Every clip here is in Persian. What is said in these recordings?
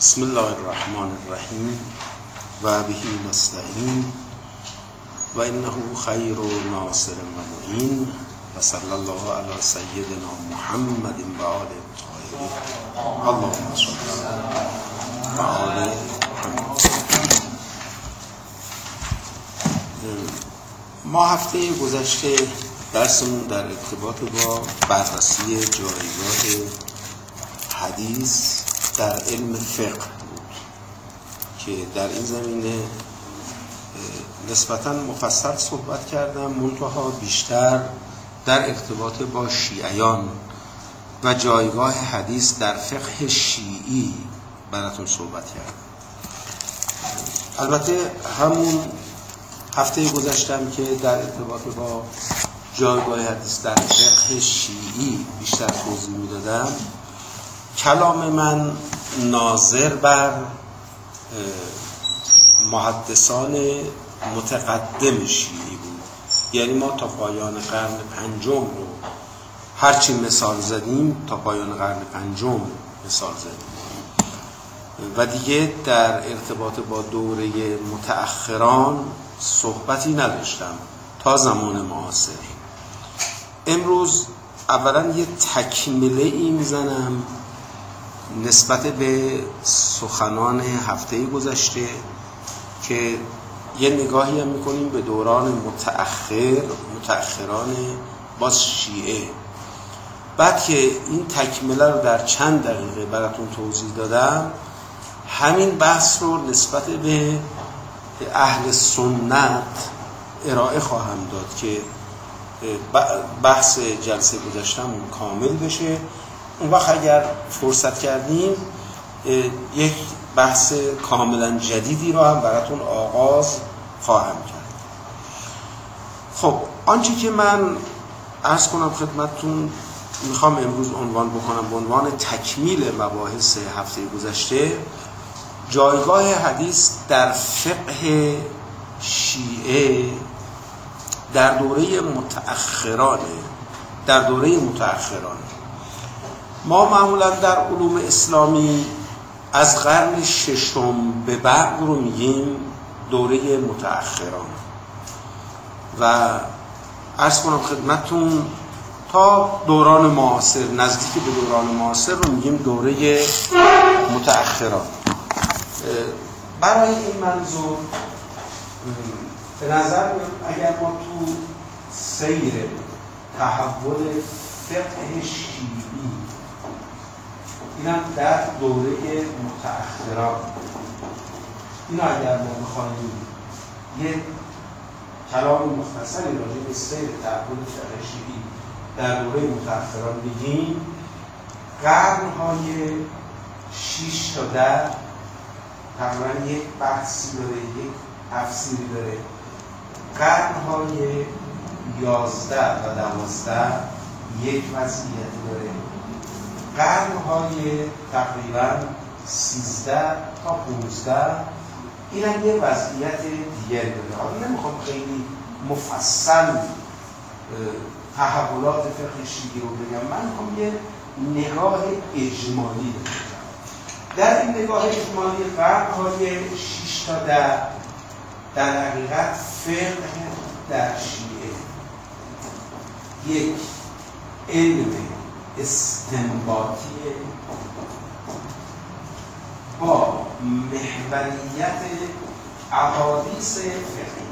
بسم الله الرحمن الرحیم و بهی نستعین و انه خیر ناصر و و صلی الله علی سیدنا محمد و آل الطاهرین اللهم صل و آل ما هفته گذشته درسمون در ارتباط با بررسی جایگاه حدیث در علم فقه بود که در این زمینه نسبتا مفصل صحبت کردم منتها بیشتر در ارتباط با شیعیان و جایگاه حدیث در فقه شیعی براتون صحبت کردم. البته همون هفته گذشتم که در ارتباط با جایگاه حدیث در فقه شیعی بیشتر توضیح می‌دادم. کلام من ناظر بر محدثان متقدم شیعی بود. یعنی ما تا پایان قرن پنجم رو هرچی مثال زدیم تا پایان قرن پنجم مثال زدیم. و دیگه در ارتباط با دوره متأخران صحبتی نداشتم تا زمان معاصر. امروز اولا یه تکمله ای می‌زنم. نسبت به سخنان هفته گذشته که یه نگاهی هم می‌کنیم به دوران متأخر متأخران باز شیعه. بعد که این تکمله رو در چند دقیقه براتون توضیح دادم همین بحث رو نسبت به اهل سنت ارائه خواهم داد که بحث جلسه گذشتمون کامل بشه. اون وقت اگر فرصت کردیم یک بحث کاملا جدیدی رو هم براتون آغاز خواهم کرد. خب آنچه که من ارز کنم خدمتتون می‌خوام امروز عنوان بکنم به عنوان تکمیل مباحث هفته گذشته جایگاه حدیث در فقه شیعه در دوره متأخرانه در دوره متأخرانه. ما معمولا در علوم اسلامی از قرن ششم به بعد رو میگیم دوره متأخران. و عرض کنم خدمتتون تا دوران معاصر نزدیک به دوران معاصر رو میگیم دوره متأخران. برای این منظور به نظر اگر ما تو سیر تحول فقه شیعی اینم در دوره متأخران این اگر ما بخواهیم یک کلام مختصری راجع به سیر تحول فقه در دوره متأخران بگیم قرنهای 6 تا 10 تقریبا یک بحثی داره یک تفسیری داره. قرنهای یازده و دوازده یک وضعیتی داره. قرنهای تقریبا سیزده تا پونزده این هم یه وضعیت دیگری داره. حالا نمی‌خوام خیلی مفصل تحولات فقه شیعی رو بگم. من می‌خوام یه نگاه اجمالی دارم در این نگاه اجمالی قرنهای 6 تا 10 در حقیقت فقه در شیعه. یک علم استنباطی با محوریت احادیث فقهی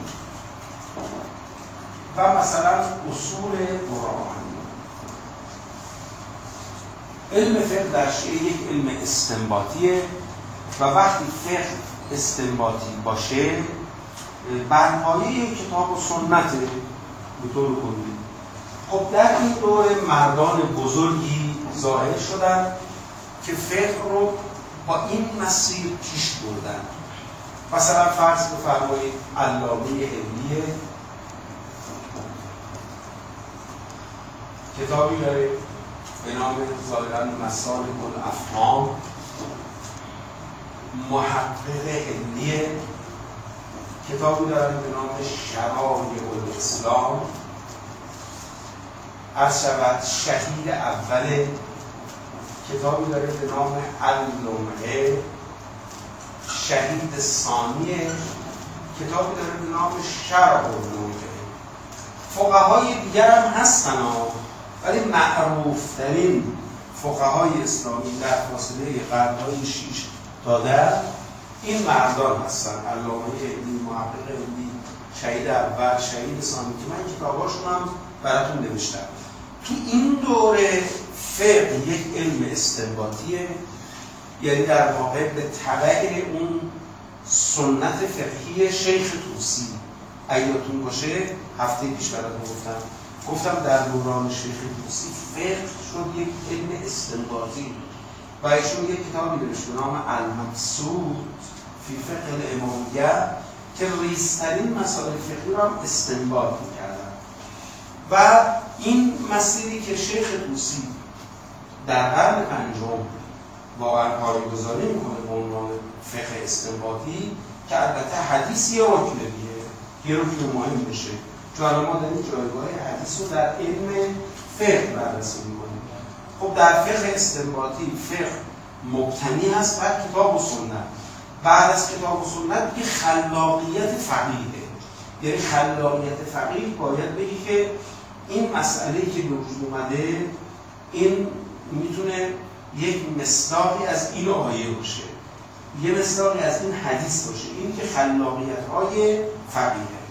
و مثلا اصول قرآنی علم فقه در یک علم استنباطیه و وقتی فقه استنباطی باشه برپایه کتاب و سنت به طور کلی. خب در این دور مردان بزرگی ظاهر شدن که فقه رو با این مسیر پیش بردن. مثلا فرض بفرمایید علامه علمیه. کتابی داره به نام ظاهرا مسالک الافهام. محقق علمیه. کتابی دارن به نام شرایع الاسلام. از شود شهید اول کتابی داره به نام اللمعه شهید ثانیه کتابی داره به نام شرح اللمعه فقهای دیگر هم هستن ولی معروف ترین فقهای اسلامی در فاصله قرنهای 6 تا در این مردان هستن. علامه علمی محقق علمی شهید اول شهید ثانی که من کتاباشون هم براتون نوشتم. تو این دوره فقه یک علم استنباطیه یعنی در واقع به طبع اون سنت فقهی شیخ توسی ایاتون باشه هفته پیش براتون گفتم. گفتم در دوران شیخ توسی فقه شد یک علم استنباطی. و ایشون یک کتابی نوشت به نام المقصود فی فقه الامامیه که ریسترین مسائل فقهی رو هم استنباط می‌کردن و این مسیری که شیخ توسی در قرن پنجم واقعا گذاری می‌کنه به عنوان فقه استنباطی که البته حدیث یه رکن دیگه یه رکن مهم میشه. چون ما داریم جایگاه حدیث رو در علم فقه بررسی می‌کنیم. خب در فقه استنباطی فقه مبتنی هست بر کتاب و سنت. بعد از کتاب و سنت یه خلاقیت فقیه یعنی خلاقیت فقیه باید بگی که این مسئله که به وجود اومده این می‌تونه یک مصداقی از این آیه باشه یه مصداقی از این حدیث باشه این که خلاقیت های فقیه.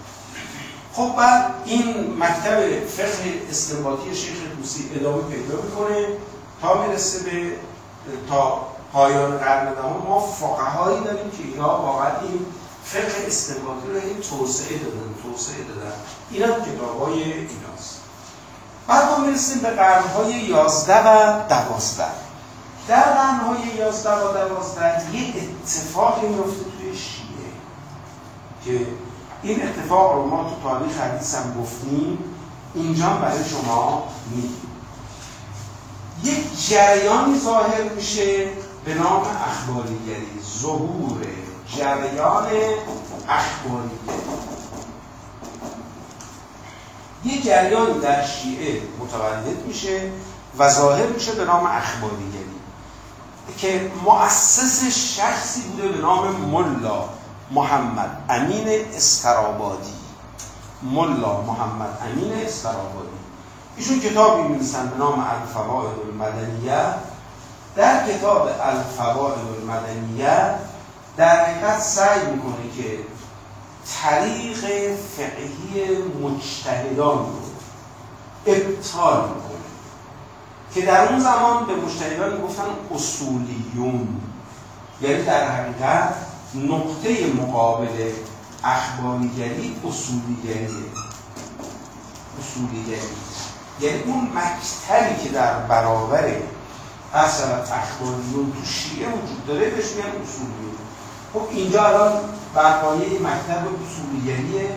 خب بعد این مکتب فقه استنباطی شیخ توسی ادامه پیدا می‌کنه تا می‌رسه به تا پایان قرن دهم ما فقهایی داریم که اینا واقعا این فقه استنباطی رو این توسعه دادن توسعه دادن. این هم کتاب های ایناست. بعد ما می‌رسیم به قرنهای یازده و دوازده. در قرنهای یازده و دوازده یه اتفاقی میفته توی شیعه که این اتفاق رو ما تو تاریخ حدیث هم گفتیم اینجا برای شما میگیم. یک جریانی ظاهر میشه به نام اخباریگری ظهور جریان اخباریگری. یه جریان در شیعه متولد میشه و ظاهر میشه به نام اخباریگری که مؤسس شخصی بوده به نام ملا محمد امین استرابادی. ملا محمد امین استرابادی. ایشون کتابی می‌نویسن به نام الفوائد المدنیه. در کتاب الفوائد المدنیه در حقیقت سعی می‌کنه که طریق فقهی مجتهدان رو ابطال می‌کنه. که در اون زمان به مجتهدان می‌گفتن اصولیون. یعنی در حقیقت نقطه مقابل اخباریگری اصولیگریه. اصولیگری. یعنی اون مکتبی که در برابر اصلا اخباریون تو شیعه وجود داره بهش میگن اصولیون. خب اینجا الان برپایه مکتب اصولیگریه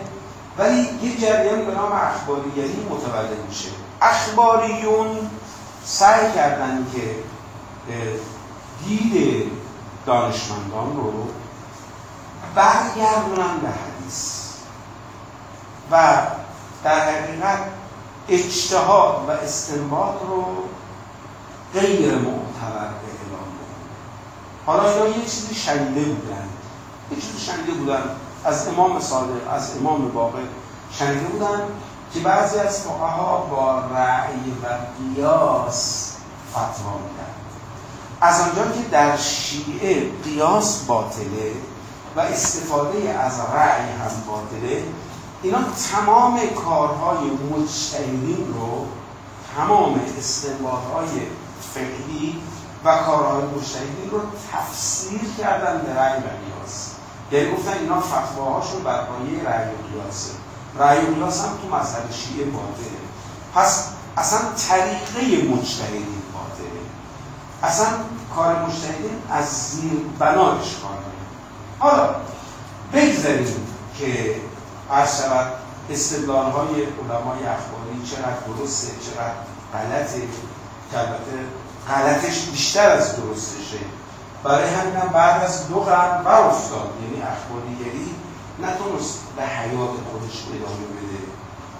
ولی یه جریان به نام اخباریگری متولد میشه. اخباریون سعی کردن که دید دانشمندان رو برگردونن به حدیث. و در حقیقت اجتهاد و استنباط رو غیر معتبر حالا اینا یه چیزی شنیده بودن. یه چیزی شنیده بودن. از امام صادق از امام باقر شنیده بودن که بعضی از فقها با رأی و قیاس فتوا میدن از آنجا که در شیعه قیاس باطله و استفاده از رأی هم باطله اینا تمام کارهای مجتهدین رو تمام استنباطهای فقهی و کارهای مجتهدین رو تفسیر کردن به رأی و قیاس یعنی گفتن اینا فتواهاشون بر پایه رأی و قیاسه رأی و قیاس هم تو مذهب شیعه باطله پس اصلا طریقه مجتهدین باطله اصلا کار مجتهدین از زیر بنایش کار حالا بگذاریم که هر شود استدلال های علمای اخباری چقدر درسته چقدر غلطه. که البته غلطش بیشتر از درستشه. برای همین هم بعد از دو قرن بر افتاد یعنی اخباریگری نتونست به حیات خودش ادامه بده.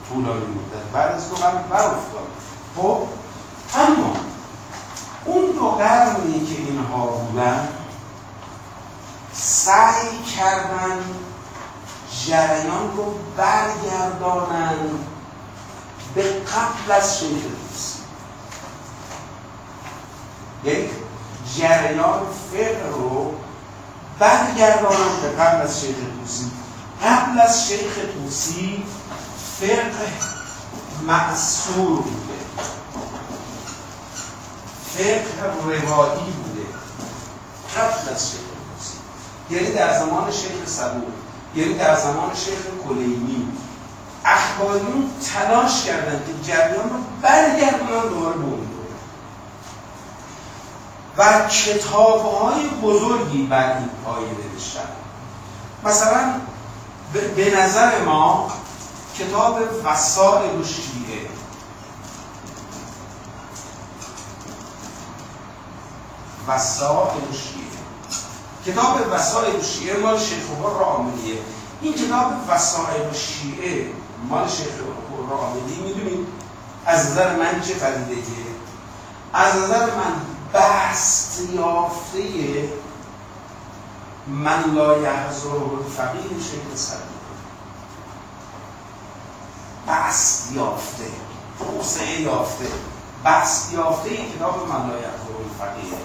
طولانی مدت. بعد از دو قرن بر افتاد خب اما اون دو قرنی که اینها بودن سعی کردن جریان رو برگردانن به قبل از شیخ یعنی جریان فقه رو برگردانن به قبل از شیخ توسی قبل از شیخ توسی فقه معصور بوده. فقه روایی بوده. قبل از شیخ توسی یعنی در زمان شیخ صدوق یعنی در زمان شیخ کلینی. اخباریون تلاش کردن که جریان رو برگردونن دوباره به و کتاب های بزرگی بر این پایه نوشتن. مثلا به نظر ما کتاب وسائل و شیعه. وسائل شیعه. کتاب وسائل و شیعه مال شیخ راملیه این کتاب وسائل و شیعه مال شیخ راملی می‌دونید؟ از نظر من چه پدیده از نظر من بست یافته من لا یحضر فقیه شیخ صدیق بست یافته توسعه یافته. بست یافته این کتاب من لا یحضر فقیه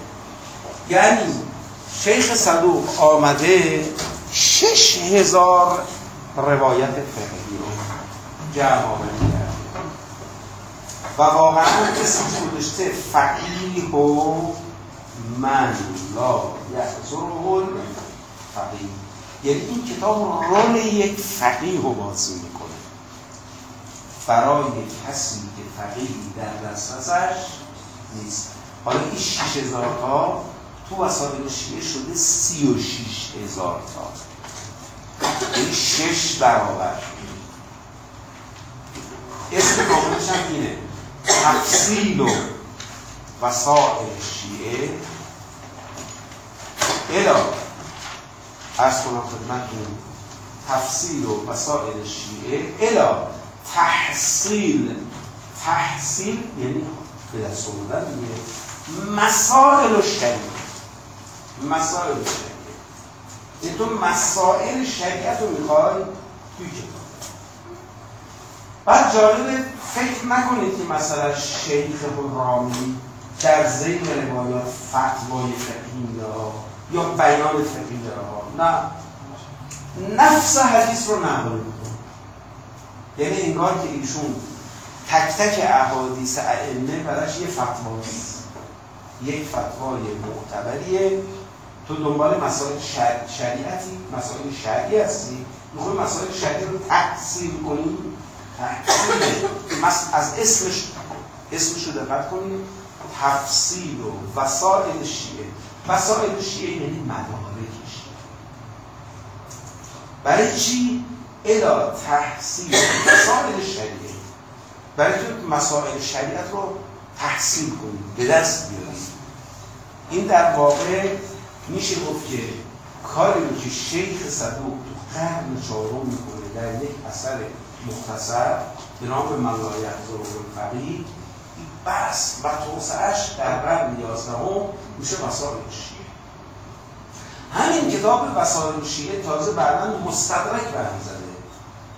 یعنی شیخ صدوق آمده شش هزار روایت فقهی رو جمع آمده و واقعا اسم گذاشته فقیه و من لا یحضره فقیه یعنی این کتاب رول یک فقیه رو بازی می‌کنه. برای کسی که فقیهی در دسترسش نیست. حالا این شیش هزار تا تو وسایل شیعه شده سی و شیش هزار تا. یعنی شش برابر. اسم کاملش هم اینه. تفصیل و وسائل شیعه. الا ارز کنم خدمتتون تفصیل و وسائل شیعه. الا تحصیل. تحصیل یعنی به دست آمدن مسائل شریعه مسائل شریعه یعنی تو مسائل شریعت رو می‌خوای توی کتاب. بعد جالب فکر نکنید که مثلا شیخ رامی در زیر روایات فتوای فقهی داره یا بیان فقهی داره؟ نه. نفس حدیث رو نقل می‌کنه. یعنی انگار که ایشون تک تک احادیث ائمه براش یه فتواست یک فتوای معتبریه. تو دنبال مسائل شریعتی مسائل شرعی هستی. می‌خوای مسائل شرعی رو تحصیل کنی؟ از اسمش اسمش رو دقت کنید. تفصیل و وسائل شیعه. وسائل شیعه یعنی مدارکش. برای چی؟ الا تحصیل. مسائل شریعه. برای تو مسائل شریعت رو تحصیل کنید؟ به دست بیارید. این در واقع میشه گفت که کاری که شیخ صدوق تو قرن چهارم می‌کنه در یک اثر مختصر به نام ملایت ضرور فقیه بس و توسعش در قرن یازدهم میشه وسائل شیعه همین کتاب وسائل شیعه تازه بعدا مستدرک برمیزده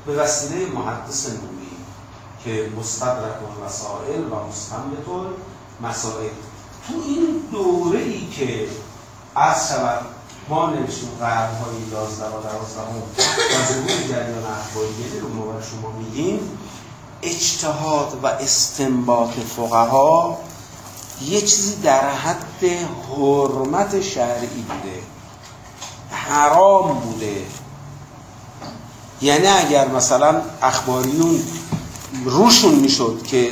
به وسیله محدث نوری که مستدرک و وسائل و مستنبت مسائل تو این دوره ای که از شود ما نوشتیم قرن های 11 و 12 و ظهور جریان اخباریه رو ما شما میگیم اجتهاد و استنباط فقها یه چیزی در حد حرمت شرعی بوده. حرام بوده. یعنی اگر مثلا اخباریون روشون می‌شد که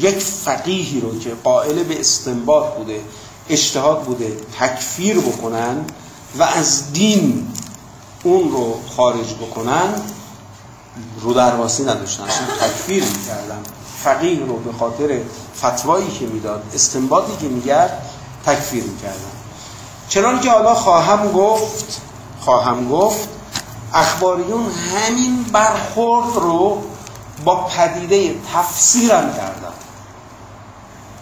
یک فقیهی رو که قائل به استنباط بوده اجتهاد بوده تکفیر بکنن و از دین اون رو خارج بکنن رو درواسی نداشتن. تکفیر می‌کردن. فقیه رو به خاطر فتوایی که می‌داد استنباطی که میگرد تکفیر می‌کردن. چنان که حالا خواهم گفت خواهم گفت اخباریون همین برخورد رو با پدیده تفسیرم کردن.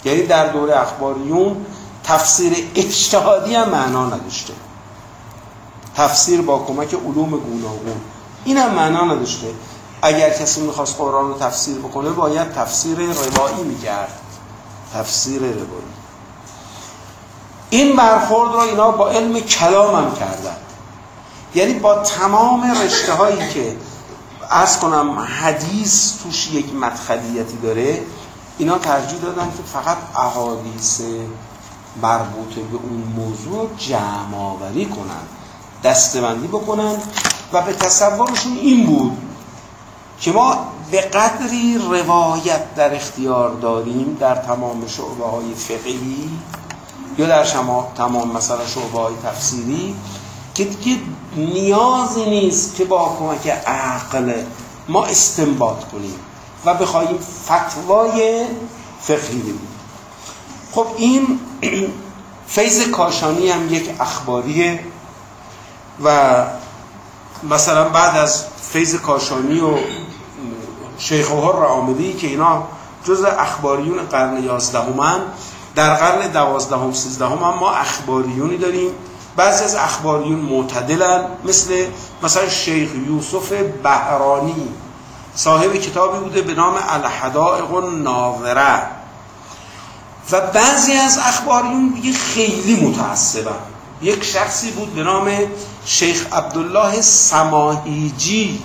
یعنی در دوره اخباریون تفسیر اجتهادی هم معنا نداشته. تفسیر با کمک علوم گوناگون. این هم معنا نداشته. اگر کسی می‌خواست قرآن رو تفسیر بکنه باید تفسیر روایی می‌کرد. تفسیر روایی. این برخورد رو اینا با علم کلام هم کردن. یعنی با تمام رشته هایی که از کنم حدیث توش یک مدخلیتی داره اینا ترجیح دادن که فقط احادیث مربوط به اون موضوع جمع آوری کنن. دستبندی بکنن و به تصورشون این بود که ما به قدری روایت در اختیار داریم در تمام شعبه های فقهی یا در شما تمام مثلا شعبه های تفسیری که دیگه نیازی نیست که با کمک عقل ما استنباط کنیم و بخواهیم فتوای فقهی بدیم خب این فیض کاشانی هم یک اخباریه. و مثلا بعد از فیض کاشانی و شیخ را آمدی که اینا جز اخباریون قرن یازدهمن در قرن دوازدهم سیزدهم هم ما اخباریونی داریم. بعضی از اخباریون معتدلن مثل مثلا شیخ یوسف بهرانی. صاحب کتابی بوده به نام الحدائق ناوره و بعضی از اخباریون دیگه خیلی متعصبن. یک شخصی بود به نام شیخ عبدالله سماهیجی.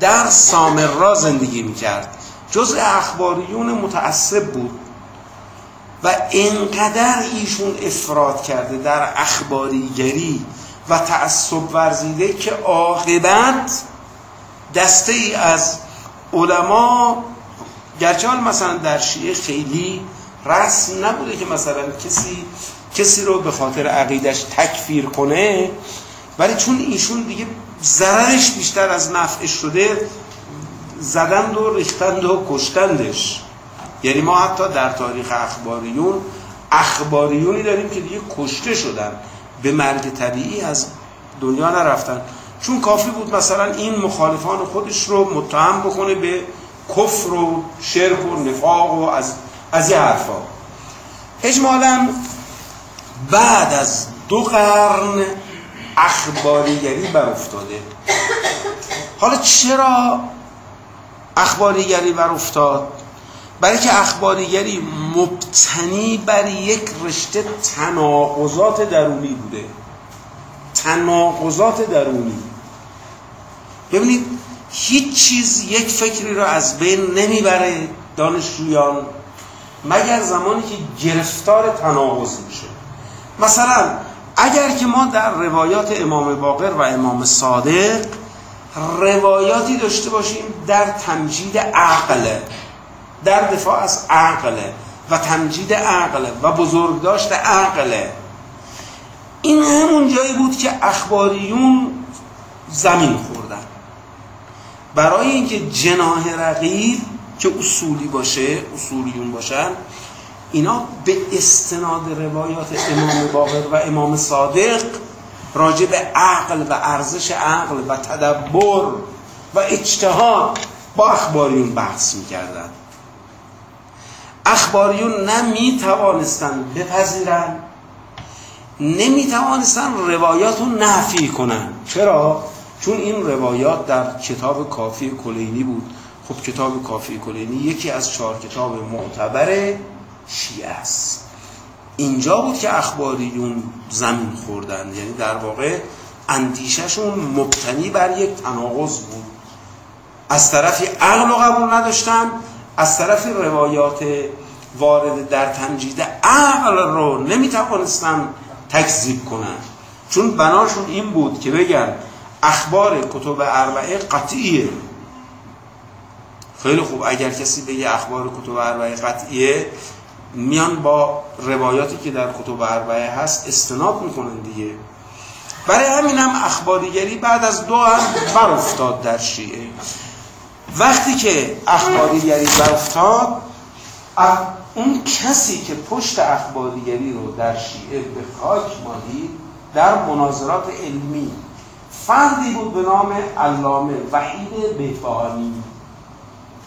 در سامرا زندگی می‌کرد. جز اخباریون متعصب بود و انقدر ایشون افراد کرده در اخباریگری و تعصب ورزیده که عاقبت دسته ای از علما گرچه مثلا در شیعه خیلی رسم نبوده که مثلا کسی کسی رو به خاطر عقیدش تکفیر کنه ولی چون ایشون دیگه ضررش بیشتر از نفعش شده زدند و ریختند و کشتندش. یعنی ما حتی در تاریخ اخباریون اخباریونی داریم که دیگه کشته شدن. به مرگ طبیعی از دنیا نرفتن. چون کافی بود مثلا این مخالفان خودش رو متهم بکنه به کفر و شرک و نفاق و از از این حرفا. اجمالا بعد از دو قرن اخباریگری بر افتاده حالا چرا اخباریگری بر افتاد برای که اخباریگری مبتنی بر یک رشته تناقضات درونی بوده. تناقضات درونی. ببینید هیچ چیز یک فکری را از بین نمی‌بره دانشجویان مگر زمانی که گرفتار تناقض میشه. مثلا اگر که ما در روایات امام باقر و امام صادق روایاتی داشته باشیم در تمجید عقل در دفاع از عقل و تمجید عقل و بزرگداشت عقل. این همون جایی بود که اخباریون زمین خوردن. برای اینکه جناه رقیب که اصولی باشه اصولیون باشن اینا به استناد روایات امام باقر و امام صادق راجع به عقل و ارزش عقل و تدبر و اجتهاد با اخباریون بحث می‌کردن. اخباریون نه می توانستن بپذیرن نمی توانستن روایات رو نفی کنن. چرا؟ چون این روایات در کتاب کافی کلینی بود. خب کتاب کافی کلینی یکی از چهار کتاب معتبر شیعه است. اینجا بود که اخباریون زمین خوردن. یعنی در واقع اندیشهشون مبتنی بر یک تناقض بود. از طرفی عقل و قبول نداشتن از طرف روایات وارد در تمجید عقل رو نمی‌توانستن تکذیب کنن. چون بناشون این بود که بگن اخبار کتب اربعه قطعیه. خیلی خوب اگر کسی بگه اخبار کتب اربعه قطعیه میان با روایاتی که در کتب اربعه هست استناد می‌کنن دیگه. برای همین هم اخباریگری بعد از دو هم بر افتاد در شیعه. وقتی که اخباریگری بر افتاد اون کسی که پشت اخباریگری رو در شیعه به خاک مالید در مناظرات علمی فردی بود به نام علامه وحید بهبانی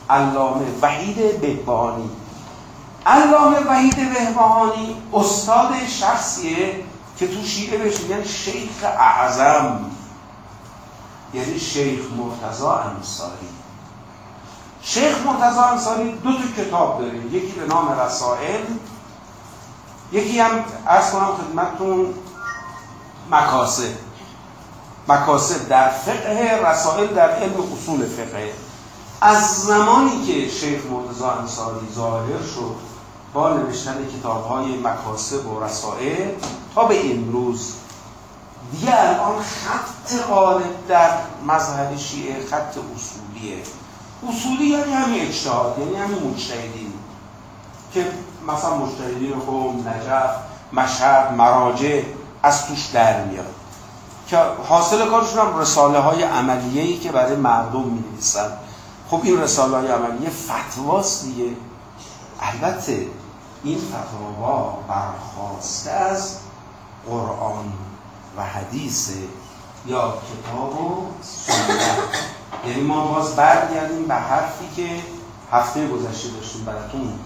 علامه وحید بهبانی علامه وحید بهبهانی استاد شخصیه که تو شیعه بهش میگن شیخ اعظم. یعنی شیخ مرتضا انصاری. شیخ مرتضا انصاری دو تا کتاب داره. یکی به نام رسائل یکی هم ارز کنم خدمتتون مکاسب. مکاسب در فقه رسائل در علم اصول فقه. از زمانی که شیخ مرتضا انصاری ظاهر شد با نوشتن کتاب های مکاسب و رسائل تا به امروز. دیگه الان خط غالب در مذهب شیعه خط اصولیه. اصولی یعنی همین اجتهاد یعنی همین مجتهدین. که مثلا مجتهدین قوم نجف مشهد مراجع از توش در میاد. که حاصل کارشون هم رساله های عملیه که برای مردم می نویسن خب این رساله های عملیه فتواست دیگه. البته این فتاوا برخواسته از قرآن و حدیث یا کتاب و سنت. یعنی ما باز برگردیم به حرفی که هفته گذشته داشتیم براتون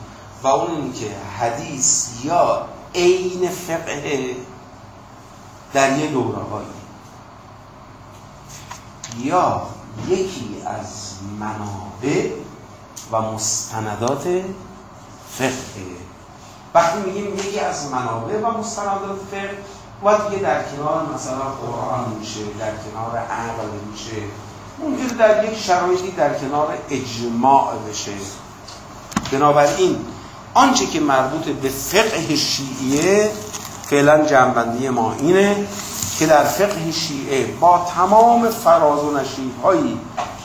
و اون این که حدیث یا عین فقه در یه دوره هایی یا یکی از منابع و مستندات فقه. وقتی میگیم یکی از منابع و مستندات فقه باید دیگه در کنار مثلا قرآن میشه در کنار عقل میشه. ممکن در یک شرایطی در کنار اجماع بشه. بنابراین آنچه که مربوط به فقه شیعه فعلا جنبندی ما اینه که در فقه شیعه با تمام فراز و نشیب هایی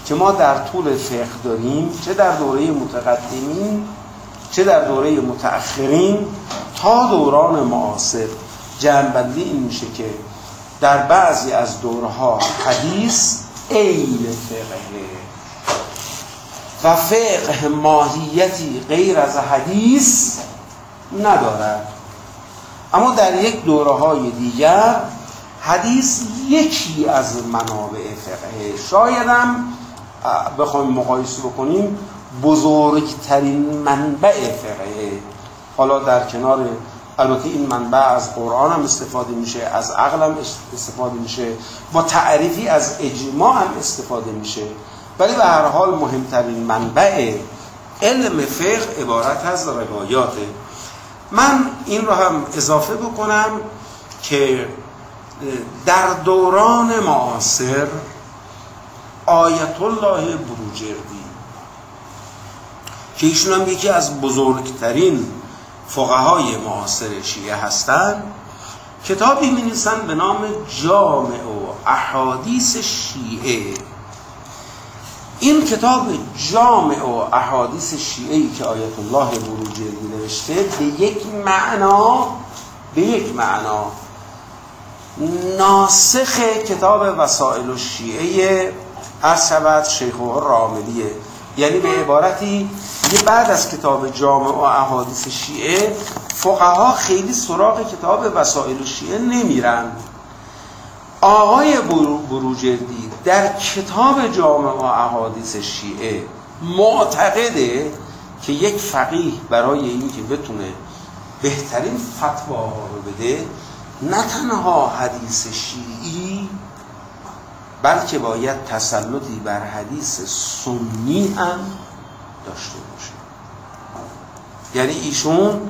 که ما در طول فقه داریم چه در دوره متقدمین چه در دوره متأخرین تا دوران معاصر جنبندی این میشه که در بعضی از دورها حدیث عین فقه و فقه ماهیتی غیر از حدیث ندارد. اما در یک دوره های دیگر حدیث یکی از منابع فقه شاید هم بخوایم مقایسه بکنیم بزرگترین منبع فقه. حالا در کنار البته این منبع از قرآن هم استفاده میشه از عقل هم استفاده میشه با تعریفی از اجماع هم استفاده میشه. ولی به هر حال مهمترین منبع علم فقه عبارت از روایاته من این رو هم اضافه بکنم که در دوران معاصر آیت الله بروجردی که ایشون هم یکی از بزرگترین فقهای معاصر شیعه هستند کتابی می به نام جامع و احادیث شیعه. این کتاب جامع و احادیث شیعه ای که آیت الله بروجردی نوشته به یک معنا به یک معنا ناسخ کتاب وسائل شیعه هر شود شیخ راملیه یعنی به عبارتی یه بعد از کتاب جامع و احادیث شیعه فقها خیلی سراغ کتاب وسائل شیعه نمیرن. آقای بروجردی در کتاب جامع و احادیث شیعه معتقده که یک فقیه برای اینکه بتونه بهترین فتواها رو بده نه تنها حدیث شیعی بلکه باید تسلطی بر حدیث سنی هم داشته باشه یعنی ایشون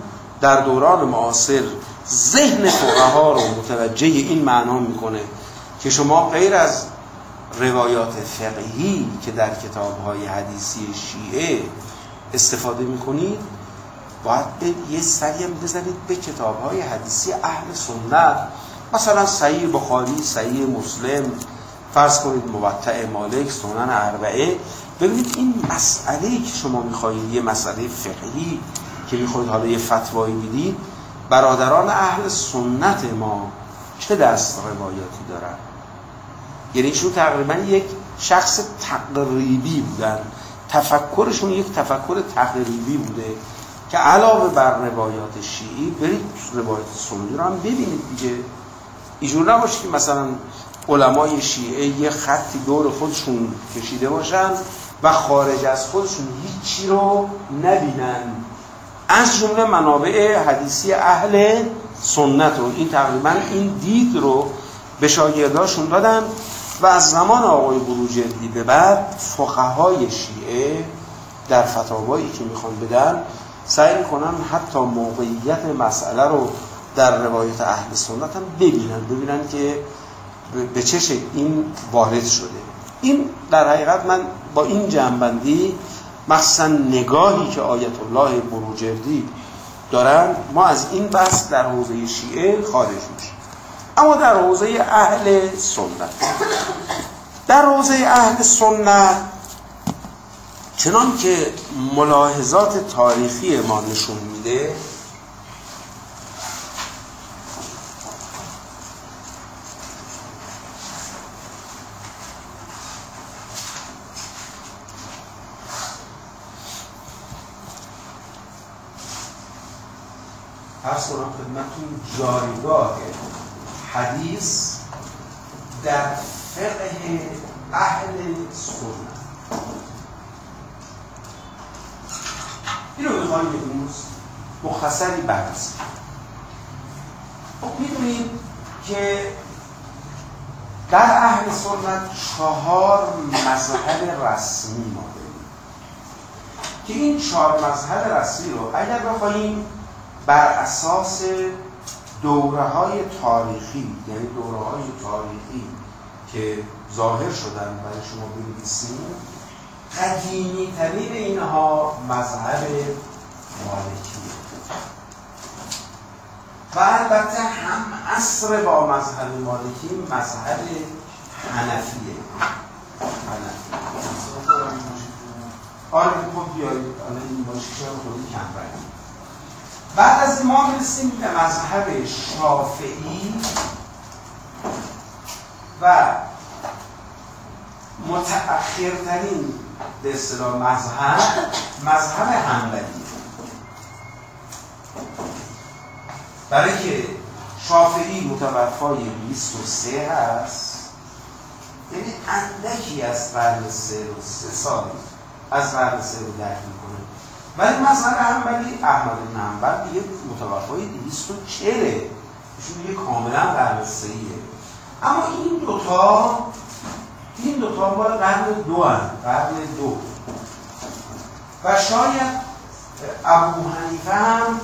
در دوران معاصر ذهن فقها رو متوجه این معنا می‌کنه که شما غیر از روایات فقهی که در کتاب های حدیثی شیعه استفاده می‌کنید باید یه سری هم بزنید به کتاب های حدیثی اهل سنت. مثلا صحیح بخاری صحیح مسلم فرض کنید موطع مالک سنن اربعه. ببینید این مسئله که شما می‌خواهید یه مسئله فقهی که می‌خواهید حالا یه فتوایی بدید برادران اهل سنت ما چه دست روایاتی دارن؟ یعنی ایشون تقریبا یک شخص تقریبی بودن. تفکرشون یک تفکر تقریبی بوده که علاوه بر روایات شیعی برید روایات سنی رو هم ببینید دیگه. اینجور نباشه که مثلا علمای شیعه یه خطی دور خودشون کشیده باشن و خارج از خودشون هیچی رو نبینن. از جمله منابع حدیثی اهل سنت رو. این تقریبا این دید رو به شاگرداشون دادن و از زمان آقای بروجردی به بعد فقهای شیعه در فتاوایی که می‌خوان بدن سعی می‌کنن حتی موقعیت مسئله رو در روایت اهل سنت هم ببینن. ببینن که به چه شکل؟ این وارد شده. این در حقیقت من با این جنبندی مخصوصا نگاهی که آیت الله بروجردی دارن ما از این بحث در حوزه شیعه خارج میشیم. اما در حوزه اهل سنت. در حوزه اهل سنت چنان که ملاحظات تاریخی ما نشون میده ارز کنم خدمتتون جایگاه حدیث در فقه اهل سنت. این رو می‌خوایم امروز مختصری بررسی خب می‌دونید که در اهل سنت چهار مذهب رسمی ما داریم. که این چهار مذهب رسمی رو اگر بخواهیم بر اساس دوره های تاریخی یعنی دوره های تاریخی که ظاهر شدن برای شما بنویسیم قدیمی ترین اینها مذهب مالکیه. و البته هم اصر با مذهب مالکی مذهب حنفیه. حنفی. آره خب بیایید. آره این باشی که خودی کم رنگی بعد از ما می‌رسیم به مذهب شافعی و متأخرترین به اصطلاح مذهب مذهب حنبلی. برای که شافعی متوفای 23 هست یعنی اندکی از قرن سه و سه سال از قرن سه درک می‌کنه ولی مذهب حنبلی احمد بن حنبل دیگه متوفای 240 ایشون دیگه کاملا قرن سه اما این دوتا این دوتا مال قرن دو هم قرن دو. و شاید ابو حنیفه هم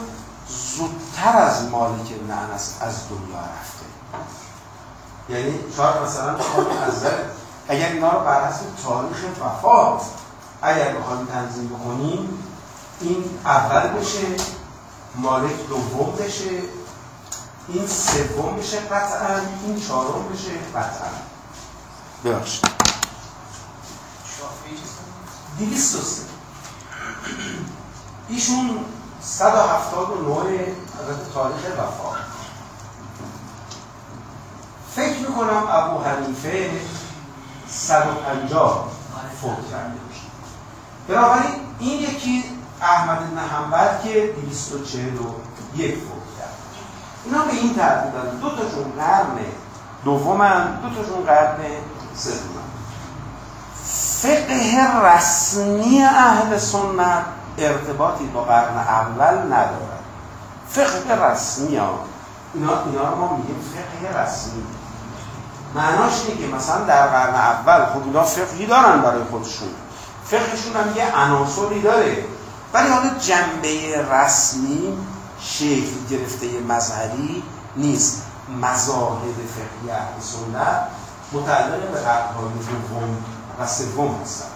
زودتر از مالک بن انس از دنیا رفته. یعنی شاید مثلا از اگر اینا رو بر حسب تاریخ وفات اگر بخوایم تنظیم بکنیم این اول بشه مالک دوم بشه این سوم بشه قطعا این چهارم بشه قطعا. ببخشید. دیویست و سه. ایشون 179 عدد تاریخ وفا. فکر می‌کنم ابو حنیفه 150 فوت کرده بنابراین این یکی احمد بن حنبل که 241 فوت کرد. اینا به این ترتیب دارن دو تاشون قرن دومن دو تاشون قرن سومن. فقه رسمی اهل سنت ارتباطی با قرن اول ندارد فقه رسمی ها. اینا, اینا رو ما میگیم فقه رسمی. معناش اینه که مثلا در قرن اول خب اینا فقهی دارن برای خودشون. فقهشون هم یه عناصری داره. ولی حالا جنبه رسمی شکل گرفته مذهبی نیست. مذاهب فقهی اهل سنت متعلق به قرنهای دوم و سوم هستن.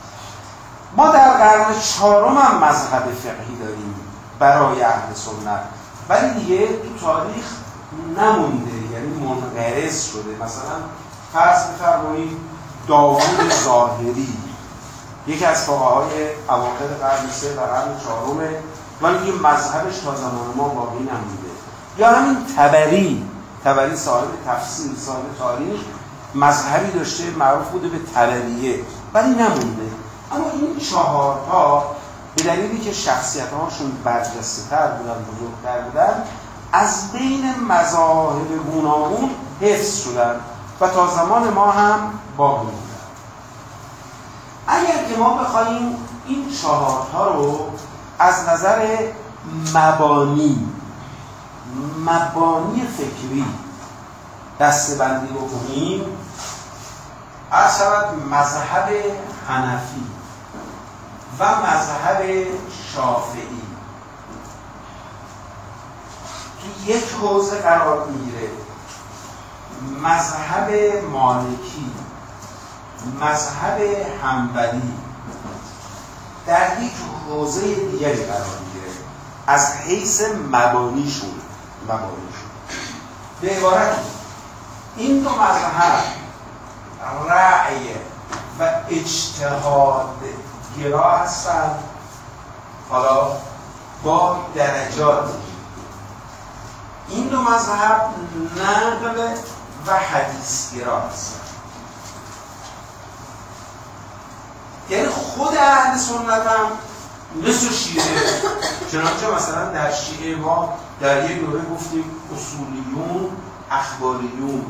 ما در قرن چهارم هم مذهب فقهی داریم برای اهل سنت. ولی دیگه تو تاریخ نمونده یعنی منقرض شده. مثلا فرض بفرمایید داوود ظاهری. یکی از فقهای اواخر قرن سه و قرن چهارمه. ولی دیگه مذهبش تا زمان ما باقی نمونده. یا همین تبری. تبری صاحب تفسیر صاحب تاریخ مذهبی داشته معروف بوده به تبریه. ولی نمونده. اما این چهارتا به دلیلی که شخصیت هاشون برجسته تر بودن بزرگتر بودن از بین مذاهب گوناگون حفظ شدن و تا زمان ما هم باقی اگر که ما بخوایم این چهارتا رو از نظر مبانی مبانی فکری دسته بندی بکنیم از شود مذهب حنفی و مذهب شافعی. تو یک حوزه قرار می‌گیره مذهب مالکی. مذهب همبلی در یک حوزه دیگری قرار می‌گیره. از حیث مبانیشون. مبانیشون. به عبارت این دو مذهب رأی و اجتهاد گرا هستند. حالا با درجات. این دو مذهب نقل و حدیث گرا هستند. یعنی خود اهل سنت هم مثل شیعه. چنانچه مثلا در شیعه ما در یک دوره گفتیم اصولیون اخباریون.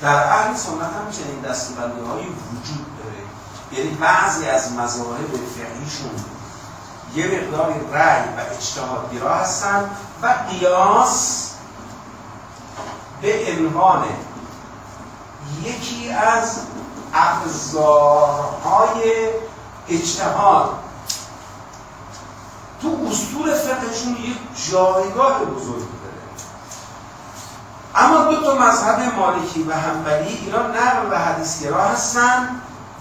در اهل سنت هم چنین دستبندی هایی وجود داره. یعنی بعضی از مذاهب فقهیشون یه مقداری رأی و اجتهاد گرا هستن و قیاس به عنوان یکی از ابزارهای اجتهاد. تو اصول فقهشون یک جایگاه بزرگی داره. اما دو تا مذهب مالکی و همبلی اینا نقل و حدیثگرا هستن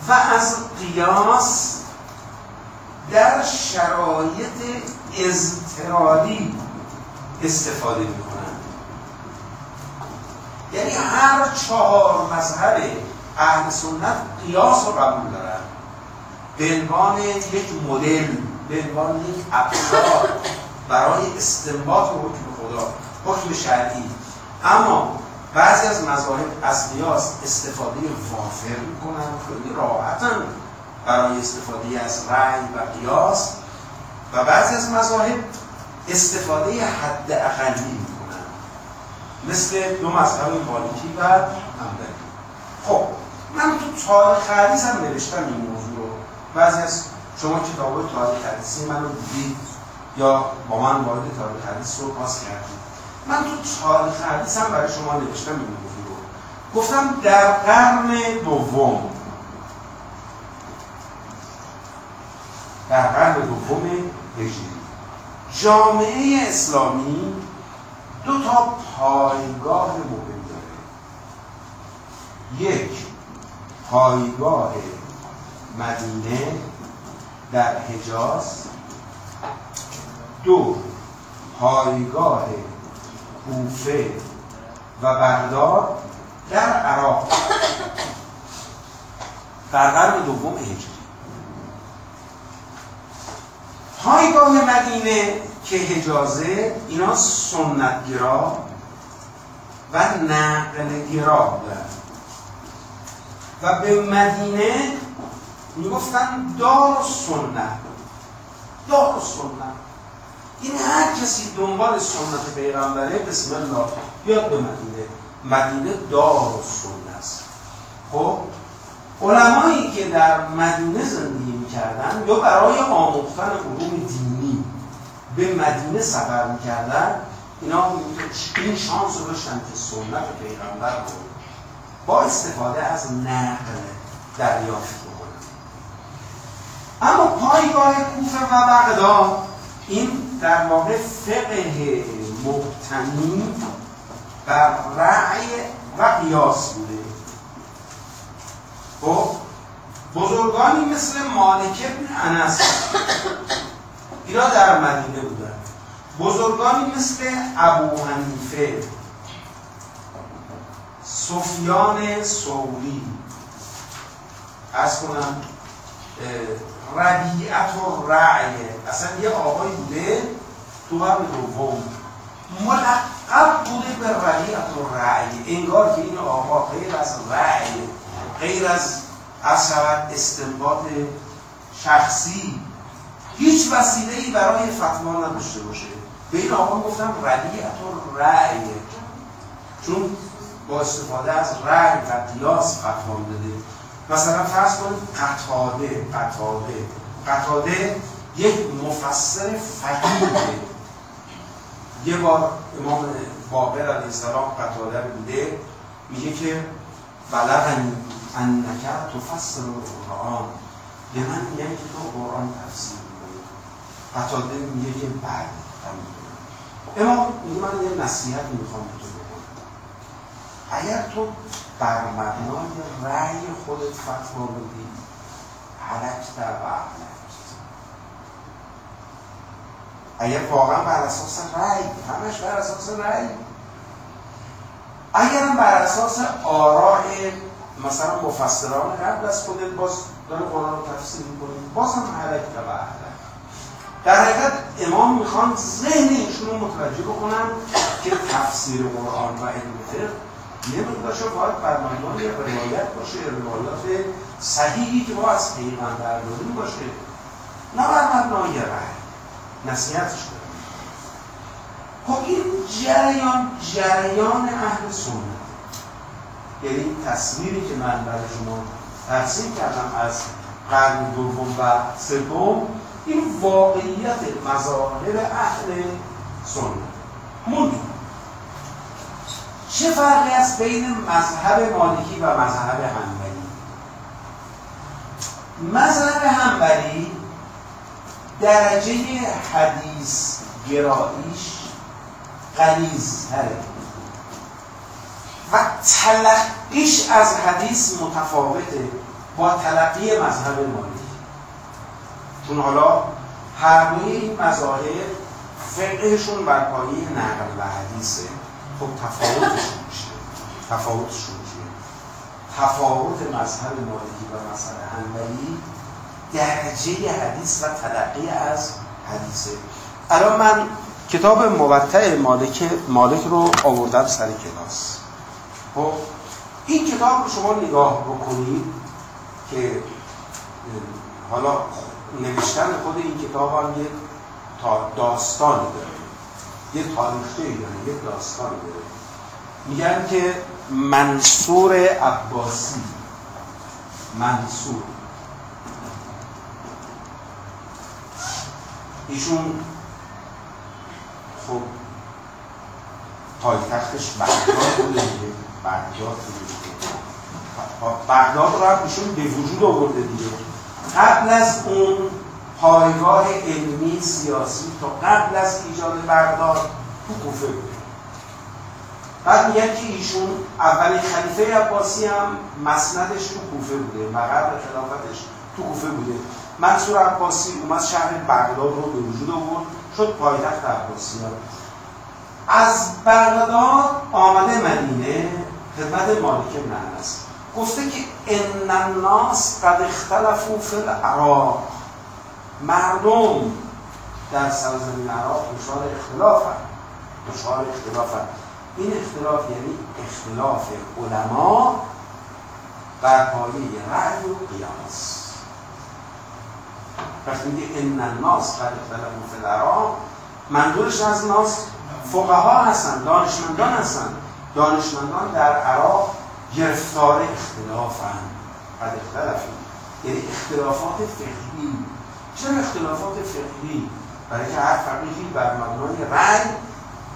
و از قیاس در شرایط اضطراری استفاده می‌کنن. یعنی هر چهار مذهب اهل سنت قیاس رو قبول دارن. به عنوان یک مدل به عنوان یک ابزار برای استنباط حکم خدا حکم شرعی. اما بعضی از مذاهب از قیاس استفاده وافر می‌کنن خیلی راحتن برای استفاده از رأی و قیاس. و بعضی از مذاهب استفاده حد اقلی می‌کنن مثل دو مذهب مالکی و همدلی خب من تو تاریخ حدیث هم نوشتم این بعضی از شما کتاب تاریخ حدیثی من رو دیدید یا با من وارد تاریخ حدیث رو پاس کردید. من تو تاریخ حدیث هم برای شما نوشتم این موضوع رو. گفتم در قرن دوم در قرن دوم هجری جامعه اسلامی دو تا پایگاه مهم داره. یک پایگاه مدینه در حجاز. دو پایگاه کوفه و بغداد در عراق. در قرن دوم هجری. پایگاه مدینه که حجازه اینا سنتگرا و نقلگرا بودن. و به مدینه می‌گفتن دار سنت. دار سنت. این هر کسی دنبال سنت پیغمبره بسم الله بیاد به مدینه. مدینه دار سنت است. خب؟ علمایی که در مدینه زندگی می‌کردن یا برای آموختن علوم دینی به مدینه سفر می‌کردن اینا این شانس رو داشتن که سنت پیغمبر رو با استفاده از نقل دریافت اما پایگاه کوفه و بغداد این در واقع فقه مبتنی بر رعی و قیاس بوده. خب بزرگانی مثل مالک ابن انس اینا در مدینه بودن. بزرگانی مثل ابو حنیفه سفیان سوری از کنم ربیعت و رعی اصلا یه آقای بوده تو قرن دوم. ملقب بوده به ربیعت و رعی انگار که این آقا غیر از رعی غیر از شود استنباط شخصی هیچ وسیله ای برای فتوا نداشته باشه. به این آقا گفتم ربیعت و رعی چون با استفاده از رأی و قیاس فتوا داده مثلا فرض کنید قطاده قطاده. قطاده یک مفسر فقیه. یه بار امام باقر علیه السلام قطاده بوده میگه که بلغنی انک تفسر القرآن. به من میگن که تو قرآن تفسیر می‌کنی. قطاده میگه که بله امام میگه من یه نصیحت می‌خوام به تو بکنم. اگر تو بر مبنای رأی خودت فتوا بدی حلکت و اگر واقعا بر اساس رأی همش بر اساس رأی. اگرم بر اساس آراء مثلا مفسران قبل از خودت باز داره قرآن رو تفسیر می‌کنی باز هم حلک و در حقیقت امام می‌خوان ذهن ایشون رو متوجه بکنن که تفسیر قرآن و علم فقه نمیداشه باید بر مبنای روایت باشه روایات صحیحی که ما از پیغمبر داریم باشه. نه بر مبنای رأی نصیحتش کنیم خب این جریان جریان اهل سنت. یعنی تصویری که من برای شما ترسیم کردم از قرن دوم و سوم این واقعیت مظاهر اهل سنت. موند چه فرقی است بین مذهب مالکی و مذهب همبری مذهب همبری درجه حدیث گراییش قلیز تره و تلقیش از حدیث متفاوته با تلقی مذهب مالکی. چون حالا هر این مذاهب فقهشون بر پایه نقل و حدیثه. خب تفاوتشون میشه؟ تفاوتشون میشه؟ تفاوت مذهب مالکی و مذهب حنبلی درجه حدیث و تلقی از حدیثه. الان من کتاب موطع مالک مالک رو آوردم سر کلاس. خب این کتاب رو شما نگاه بکنید که حالا نوشتن خود این کتاب هم یک داستانی داره. یک تاریخی داره یک داستانی داره. میگن که منصور عباسی منصور. ایشون خب پایتختش بغداد بوده دیگه. بغداد بغداد رو هم ایشون به وجود آورده دیگه. قبل از اون پایگاه علمی سیاسی تا قبل از ایجاد بغداد تو کوفه بود. بعد میگن که ایشون اولین خلیفه عباسی هم مسندش تو کوفه بوده مقر خلافتش تو کوفه بوده. منصور عباسی اومد شهر بغداد رو به وجود آورد شد پایتخت عباسی ها از بغداد آمده مدینه خدمت مالک ابن انس گفته که ان الناس قد اختلفوا فی العراق مردم در سرزمین عراق دچار اختلاف دچار اختلاف این اختلاف یعنی اختلاف علما بر پایه رأی و قیاس. وقتی میگه ان الناس قد اختلفوا فی العراق. منظورش از ناس فقها هستن دانشمندان هستن. دانشمندان در عراق گرفتار اختلافن. قد اختلفی یعنی اختلافات فقهی. چرا اختلافات فقهی؟ برای که هر فقیهی بر مبنای رأی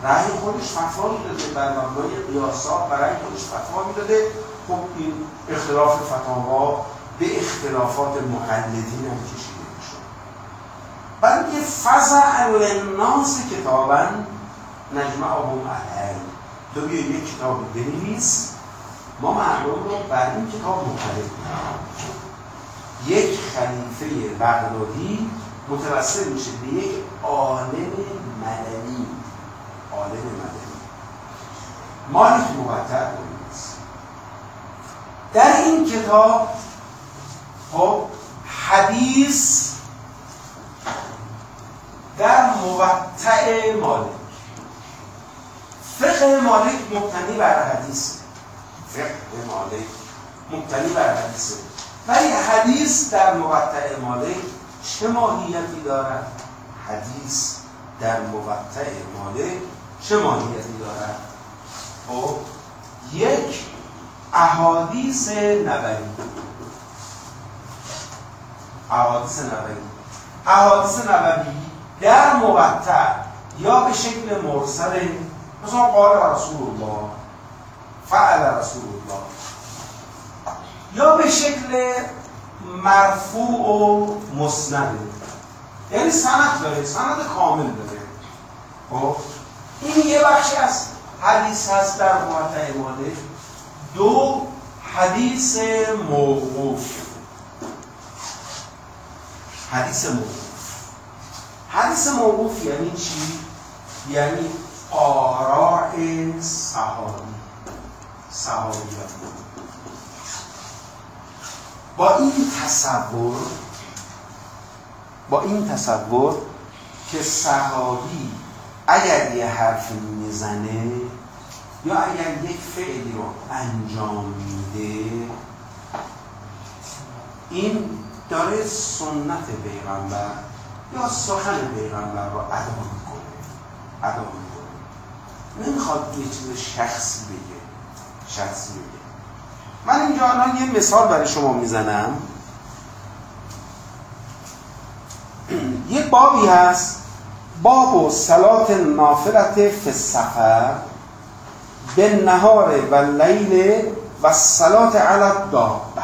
رأی خودش فتوا می‌داده بر مبنای قیاسات برای خودش فتوا می‌داده. خب این اختلاف فتاوا به اختلافات مقلدین هم کشیده می‌شد. یه فضع للناس کتابا نجمعهم علی تو بیا یک کتاب بنویس. ما مردم رو بر این کتاب مطلع یک خلیفه بغدادی متوسل میشه به یک عالم مدنی. عالم مدنی. مالک موتر در این کتاب خب حدیث در موتع مالک. فقه مالک مبتنی بر حدیث. فقه مالک مبتنی بر حدیثه ولی حدیث در موقع مالک چه ماهیتی دارد؟ حدیث در موقع مالک چه ماهیتی دارد؟ خب یک احادیث نبوی احادیث نبوی احادیث نبوی در موقع یا به شکل مرسل مثلا قال رسول الله فعل رسول الله یا به شکل مرفوع و مسند. یعنی سند داره سند کامل داره. خب؟ این یه بخشی از حدیث هست در موقع مالک دو حدیث موقوف. حدیث موقوف. حدیث موقوف یعنی چی؟ یعنی آراء صحابی. صحابیان. با این تصور با این تصور که صحابی اگر یه حرف می‌زنه یا اگر یک فعلی رو انجام میده این داره سنت پیغمبر یا سخن پیغمبر رو ادا می‌کنه ادا می‌کنه. نمی‌خواد یه چیز شخصی بگه شخصی بگه. من اینجا الان یه مثال برای شما می‌زنم. یه بابی هست. باب و سلات نافلت فی به نهار و لیل و سلات علی دابه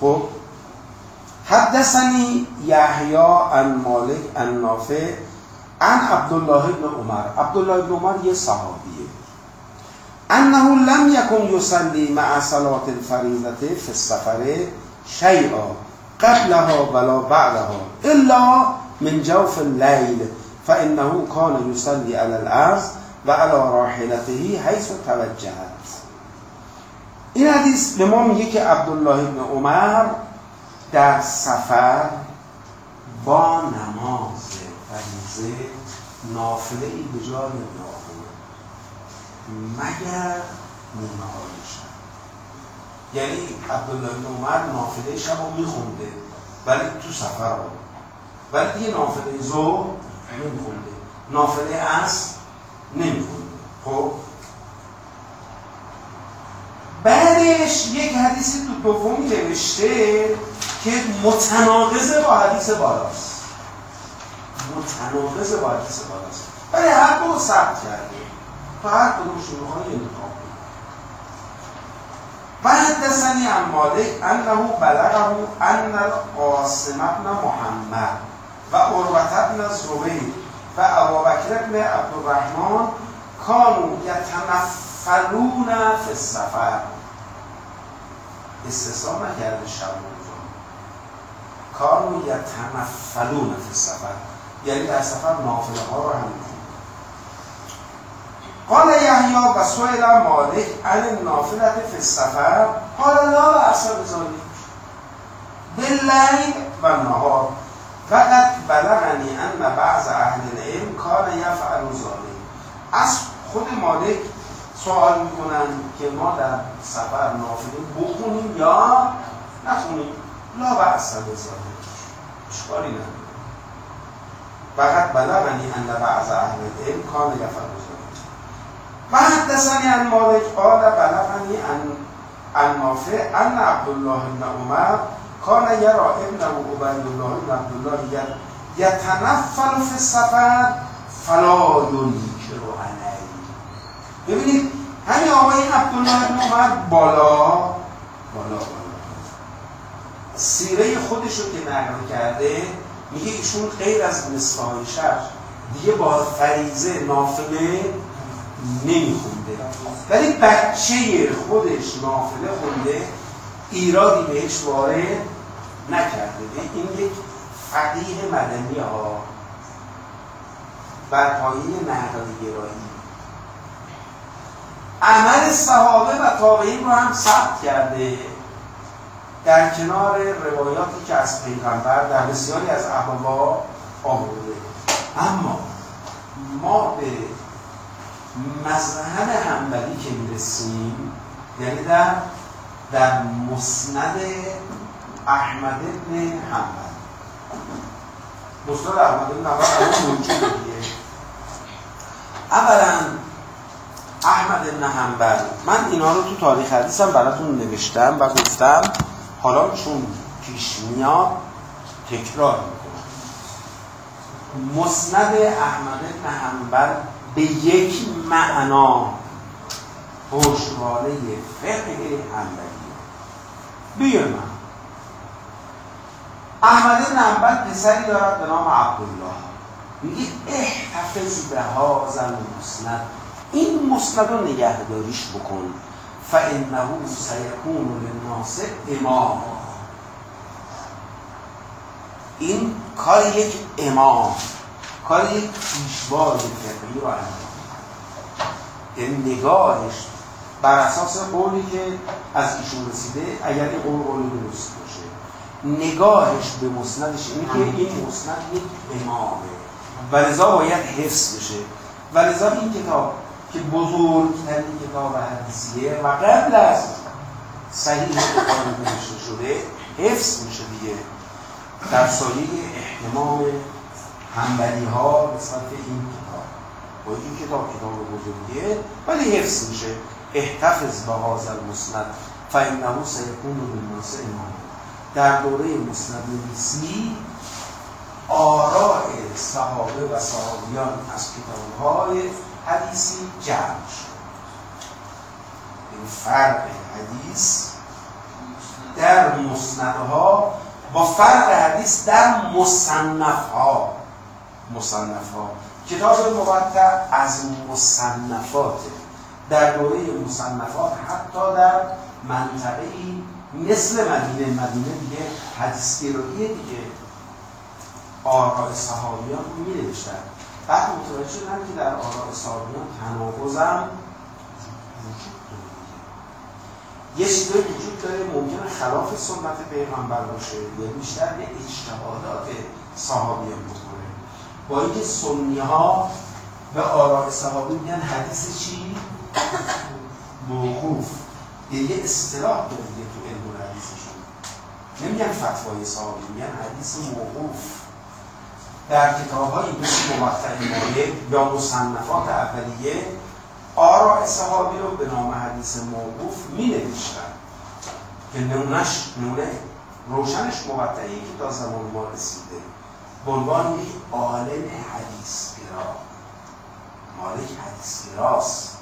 خب؟ حدثني يحيى عن مالك عن نافع عن عبد الله بن عمر. عبد الله بن عمر یه صحابیه. انه لم يكن يصلي مع صلاة الفريضة في السفر شيئا قبلها ولا بعدها الا من جوف الليل فانه كان يصلي على الارض و على راحلته حيث توجهت. این حدیث به ما میگه که عبدالله بن عمر در سفر با نماز فریزه نافله ای به نمیآورد مگر نیمه های شب یعنی عبدالله بن عمر نافله شب رو میخونده ولی تو سفر رو. ولی دیگه نافله زور نمیخونده. نافله اصل نمیخونده. خب؟ بعدش یک حدیث تو دومی نوشته که متناقضه با حدیث بالاست. متناقضه با حدیث بالاست. ولی هر دو ثبت کرده. تا هر کدوم شروع انتخاب و حدثنی عن مالک انه بلغه ان القاسم ابن محمد و عروت ابن زبیر و ابوبکر ابن عبدالرحمن کانو یتنفلون فی السفر. استثناء نکرده شب کانو یتنفلون فی السفر. یعنی در سفر نافله ها رو هم قال یحیی و سئل مالک عن نافلت فی السفر قال لا بأس بذلك باللیل و نهار فقط بلغنی ان بعض اهل العلم کان یفعل ذلك از خود مالک سوال می‌کنن که ما در سفر نافله بخونیم یا نخونیم؟ لا بأس بذلك اشکالی نداره. فقط بلغنی ان بعض اهل العلم کان یفعل و حدثنی عن مالک قال بلغنی ان نافع ان عبدالله بن عمر کان یرا ابن عبیدالله بن عبدالله یتنفل فی السفر فلا ینکر علی ببینید همین آقای عبدالله بن عمر بالا بالا بالا. سیره خودش رو که نقل کرده میگه ایشون غیر از نصفهای شهر دیگه با فریزه نافله نمیخونده. ولی بچه خودش نافله خونده ایرادی بهش وارد نکرده. این یک فقیه مدنی ها بر پایه گرایی. عمل صحابه و تابعین رو هم ثبت کرده در کنار روایاتی که از پیغمبر در بسیاری از احباب آورده اما ما به مذهب حنبلی که می‌رسیم یعنی در در مسند احمد بن حنبل. مسند احمد بن حنبل الان موجوده دیگه. اولا احمد بن حنبل من اینا رو تو تاریخ حدیثم براتون نوشتم و گفتم حالا چون پیش میاد تکرار می‌کنم. مسند احمد بن حنبل به یک معنا پشتوانه فقه حنبلی. بیار من. احمد بن حنبل پسری دارد به نام عبدالله. میگه احتفظ به هازن مسند این مسند رو نگهداریش بکن. فانه سیکون للناس امام این کار یک امام. کار یک پیشوای فقهی رو انجام این نگاهش بر اساس قولی که از ایشون رسیده اگر این قول قول درست باشه. نگاهش به مسندش اینه که این مسند یک امامه. و لذا باید حفظ بشه. و لذا این کتاب که بزرگترین کتاب حدیثیه و قبل از صحیح بخاری نوشته شده حفظ میشه دیگه. در سایه احتمام همبلی ها نسبت این کتاب. با این کتاب کتاب بزرگیه. ولی حفظ میشه. احتفظ با حاضر مسند فانه سیکون بالناس امام در دوره مسند نویسی آراء صحابه و صحابیان از کتابهای حدیثی جمع شد. این فرق حدیث در مسندها با فرق حدیث در مصنف ها مصنف ها کتاب مقطع از مصنفات. در دوره مصنفات حتی در منطقه ای مثل مدینه مدینه دیگه حدیث دیگه آراء صحابیان می نوشتن بعد متوجه شدن که در آراء صحابیان تناقضم یه چیزایی وجود داره ممکنه خلاف سنت پیغمبر باشه. یا بیشتر به اجتهادات صحابیان بکنه با اینکه سنی ها به آراء صحابی میگن حدیث چی؟ موقوف. یه اصطلاح داره تو علم حدیثشون. نمیگن فتوای صحابی میگن حدیث موقوف. در کتاب های مثل موقع یا مصنفات اولیه آراء صحابی رو به نام حدیث موقوف می نوشتن که نمونش نونه روشنش موقعی که تا زمان ما رسیده. به عنوان یک عالم حدیث گرا. مالک حدیث گراست.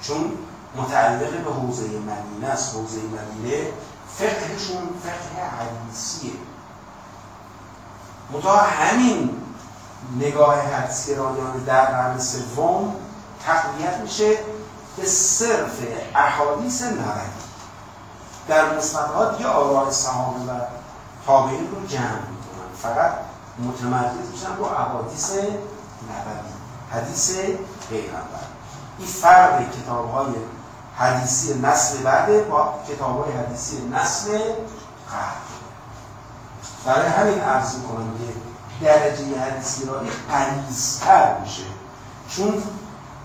چون متعلق به حوزه مدینه است. حوزه مدینه فقهشون فقه حدیثیه. متا همین نگاه حدیثگرایان در قرن سوم تقویت میشه به صرف احادیث نبوی. در مصنفها دیگه آراء صحابه و تابعین رو جمع می‌کنن. فقط متمرکز میشن رو احادیث نبوی حدیث پیغمبر. این فرق کتاب های حدیثی نسل بعد با کتاب های حدیثی نسل قبل. برای همین عرض می‌کنم که درجه حدیثی رایی قریزتر میشه. چون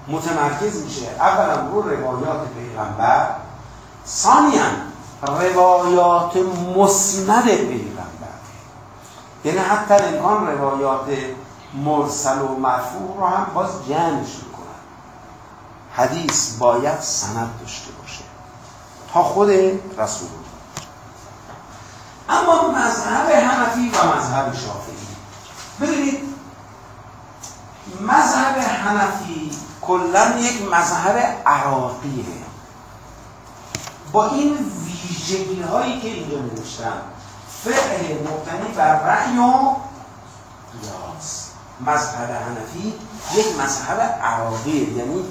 متمرکز میشه. اولا رو روایات پیغمبر ثانیا روایات مسند پیغمبر. یعنی حتی امکان روایات مرسل و مرفوع رو هم باز جمعش می‌کنن. حدیث باید سند داشته باشه. تا خود رسول اما مذهب حنفی و مذهب شافعی. ببینید مذهب حنفی کلا یک مذهب عراقیه. با این ویژگی هایی که اینجا نوشتم فقه مبتنی بر رأی و قیاس. مذهب حنفی یک مذهب عراقیه یعنی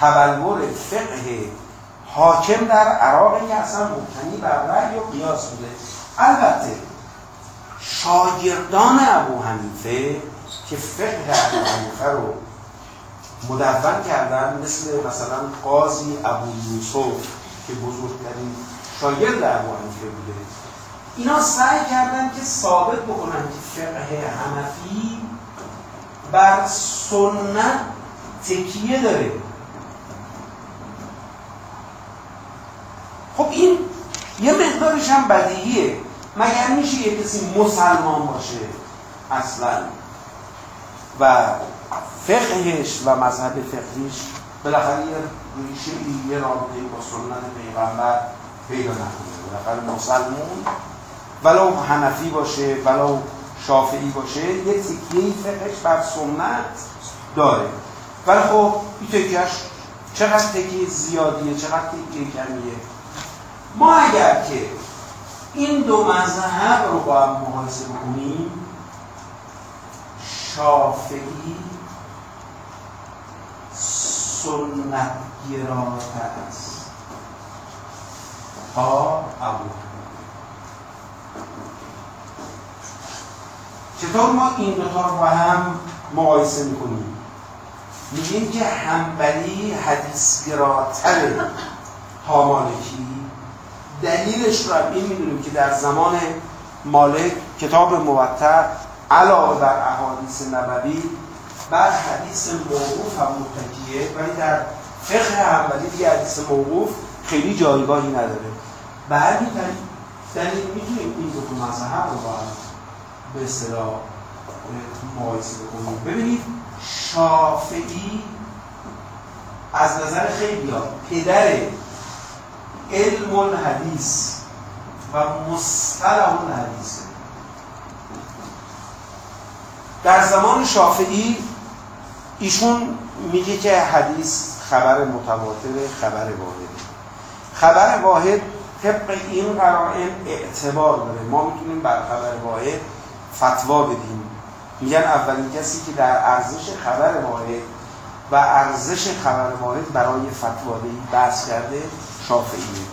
تبلور فقه حاکم در عراق که اصلا مبتنی بر رأی و قیاس بوده. البته شاگردان ابو حنیفه که فقه ابو حنیفه رو مدون کردن مثل مثلا قاضی ابو یوسف که بزرگترین شاگرد ابو حنیفه بوده. اینا سعی کردن که ثابت بکنن که فقه حنفی بر سنت تکیه داره. خب این یه مقدارش هم بدیهیه. مگر میشه یه کسی مسلمان باشه اصلا؟ و فقهش و مذهب فقهیش بالاخره یه ریشه یه رابطه با سنت پیغمبر پیدا نکنه. بالاخره مسلمون ولو حنفی باشه ولو شافعی باشه یه تکیه فقهش بر سنت داره. ولی خب این تکیهش چقدر تکیه زیادیه چقدر تکیه کمیه؟ ما اگر که این دو مذهب رو با هم مقایسه بکنیم شافعی سنت گراتر است. تا ابو چطور ما این دوتا رو با هم مقایسه می‌کنیم؟ میگیم که همبلی حدیثگراتر تا مالکی دلیلش رو این می‌دونیم که در زمان مالک کتاب موتر علاوه بر احادیث نبوی بر حدیث موقوف هم متکیه ولی در فقه همبلی دیگه حدیث موقوف خیلی جایگاهی نداره. به همین دلیل می‌تونیم این دو مذهب رو با به اصطلاح مقایسه بکنیم. ببینید شافعی از نظر خیلی ها پدر علم الحدیث و مصطلح الحدیث. در زمان شافعی ایشون میگه که حدیث خبر متواتر خبر واحد. خبر واحد طبق این قرائن اعتبار داره. ما می‌تونیم بر خبر واحد فتوا بدیم. میگن اولین کسی که در ارزش خبر واحد و ارزش خبر واحد برای فتوا دهی بحث کرده شافعیه.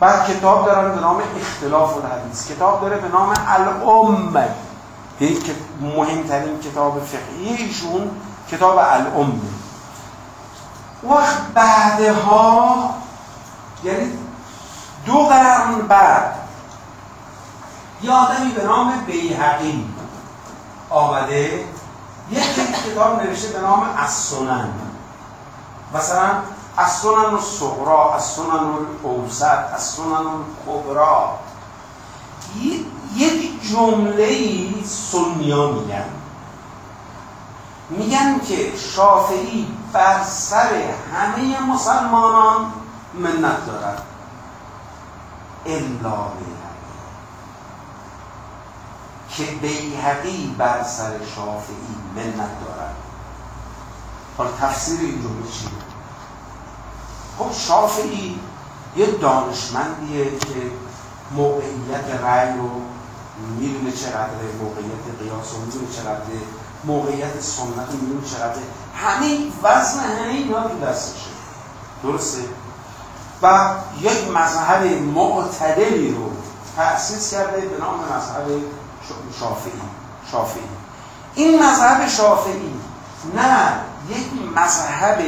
بعد کتاب دارن به نام اختلاف الحدیث. کتاب داره به نام الام که مهمترین کتاب فقهی ایشون کتاب الام وقت بعدها یعنی دو قرن بعد. یه آدمی به نام بیهقی آمده یک کتاب نوشته به نام السنن. مثلا السنن الصغرا السنن الاوسط السنن الکبرا. یک جمله سنیا میگن. میگن که شافعی بر سر همه مسلمانان منت دارد. الا که بیهقی بر سر شافعی منت دارد. حالا تفسیر این جمله چیه؟ خب شافعی یه دانشمندیه که موقعیت رأی رو می‌دونه چقدر موقعیت قیاس رو می‌دونه چقدر موقعیت سنت رو می‌دونه چقدر. همه وزن همه اینا دستشه درسته؟ و یک مذهب معتدلی رو تأسیس کرده به نام مذهب شافعی. شافعی. این مذهب شافعی نه یک مذهب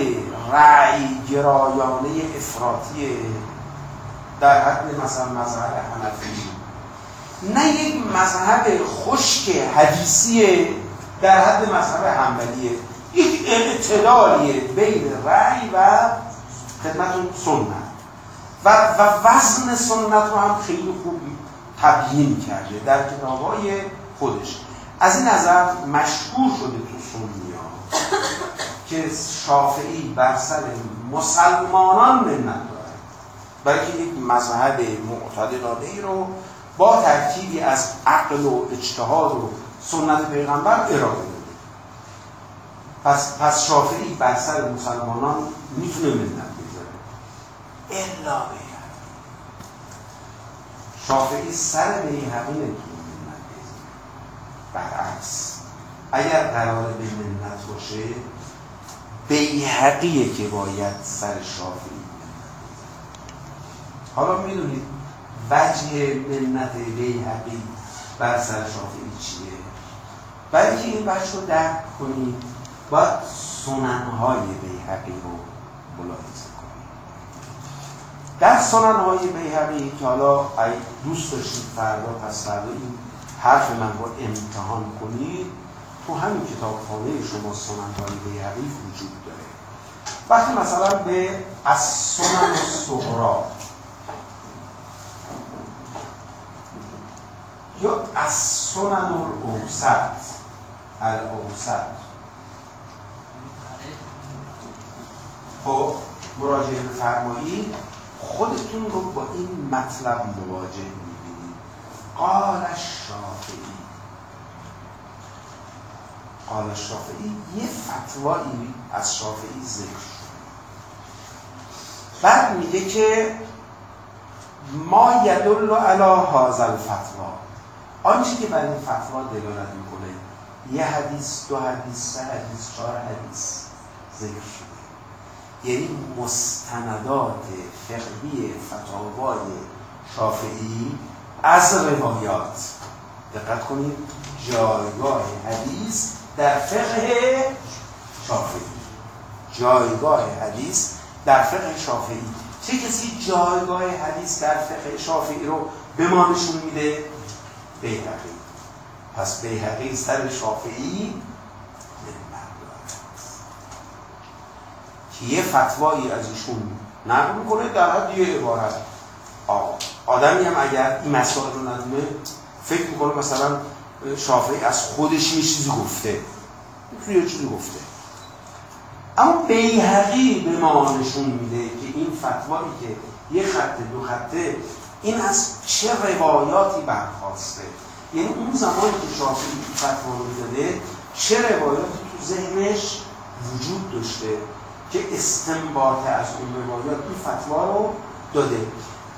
رعی گرایانه افراطی در حد مثلا مذهب حنفی. نه یک مذهب خشک حدیثی در حد مذهب حنبلیه یک اعتدالیه بین رعی و خدمت سنت. و, و وزن سنت رو هم خیلی خوب تبیین کرده در کتابهای خودش. از این نظر مشهور شده تو سنیا که شافعی بر سر مسلمانان منت دارد. بلکه یک مذهب معتدلانه ای رو با ترکیبی از عقل و اجتهاد و سنت پیغمبر اراده داده پس, پس شافعی بر سر مسلمانان می‌تونه منت الا شافعی سر نمی‌تونه منت بزنه برعکس. اگر قرار به منت باشه بیهقیه که باید سر شافعی حالا می‌دونید وجه منت بیهقی بر سر شافعی چیه؟ برای که این وجه رو درک کنید باید سننهای بیهقی رو ملاحظه در سنن های بیهقی که حالا دوست داشتید فردا پس فردا این حرف من رو امتحان کنید تو همین کتابخانه شما سنن های بیهقی وجود داره. وقتی مثلا به از سنن سهرا یا از سنن الاوسط الاوسط. خب مراجعه فرمایید خودتون رو با این مطلب مواجه می‌بینید قال شافعی قال شافعی یه فتوایی از شافعی ذکر شد. بعد میگه که ما یدل علی هذا الفتوا. آنچه که برای این فتوا دلالت می‌کنه یه حدیث دو حدیث سه حدیث چهار حدیث ذکر شده. یعنی مستندات فقهی فتاوای شافعی از روایات. دقت کنید جایگاه حدیث در فقه شافعی. جایگاه حدیث در فقه شافعی. چه کسی جایگاه حدیث در فقه شافعی رو به ما نشون میده؟ بیهقی. پس بیهقی سر شافعی که یه فتوایی از ایشون نقل می‌کنه در حد یه عبارت. آدمی هم اگر این مسائل رو ندونه فکر می‌کنه مثلا شافعی از خودش یه چیزی گفته. یه چیزی گفته. اما بیهقی به ما نشون میده که این فتوایی که یه خط دو خطه این از چه روایاتی برخواسته. یعنی اون زمانی که شافعی فتوا رو می‌داده چه روایاتی تو ذهنش وجود داشته؟ که استنباط از اون روایات این فتوا رو داده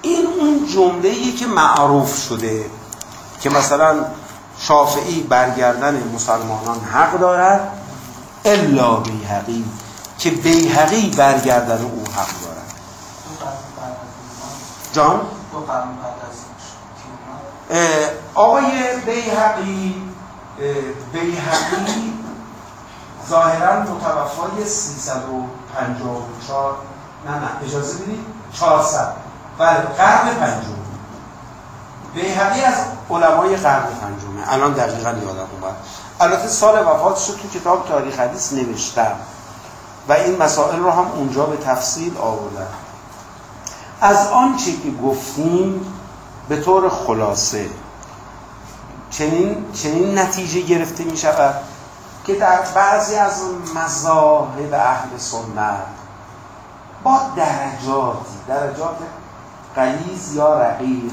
این اون جمله که معروف شده که مثلا شافعی برگردن مسلمانان حق دارد الا بیهقی که بیهقی برگردن او حق دارد جان؟ آقای بیهقی بیهقی ظاهرا متوفای 354 نه نه اجازه بدید. 400 بله قرن پنجم. بیهقی از علمای قرن پنجمه. الان دقیقا یادم اومد. البته سال وفاتش تو کتاب تاریخ حدیث نوشتم. و این مسائل رو هم اونجا به تفصیل آوردم. از آنچه که گفتیم به طور خلاصه چنین, چنین نتیجه گرفته می شود که در بعضی از مذاهب اهل سنت با درجاتی درجات قلیز یا رقیق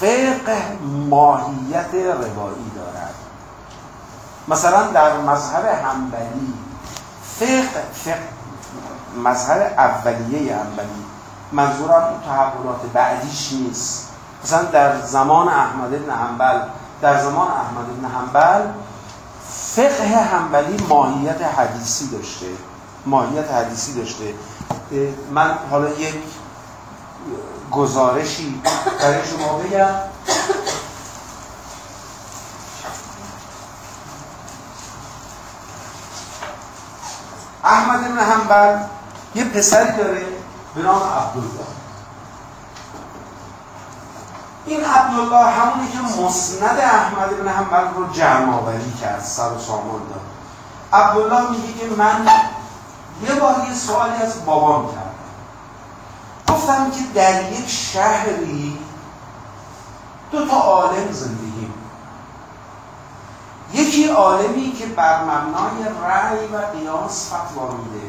فقه ماهیت روایی دارد. مثلا در مذهب حنبلی فقه, فقه مذهب اولیه حنبلی منظورم اون تحولات بعدیش نیست. مثلا در زمان احمد بن حنبل در زمان احمد بن حنبل فقه حنبلی ماهیت حدیثی داشته. ماهیت حدیثی داشته. من حالا یک گزارشی برای شما بگم. احمد بن حنبل یه پسری داره به نام عبدالله. این عبدالله همونی که مسند احمد بن حنبل رو جمع آوری کرد سر و سامان داد. عبدالله میگه که من یه بار یه سوالی از بابام کردم. گفتم که در یک شهری دو تا عالم زندگی یکی عالمی که بر مبنای رأی و قیاس فتوا میده.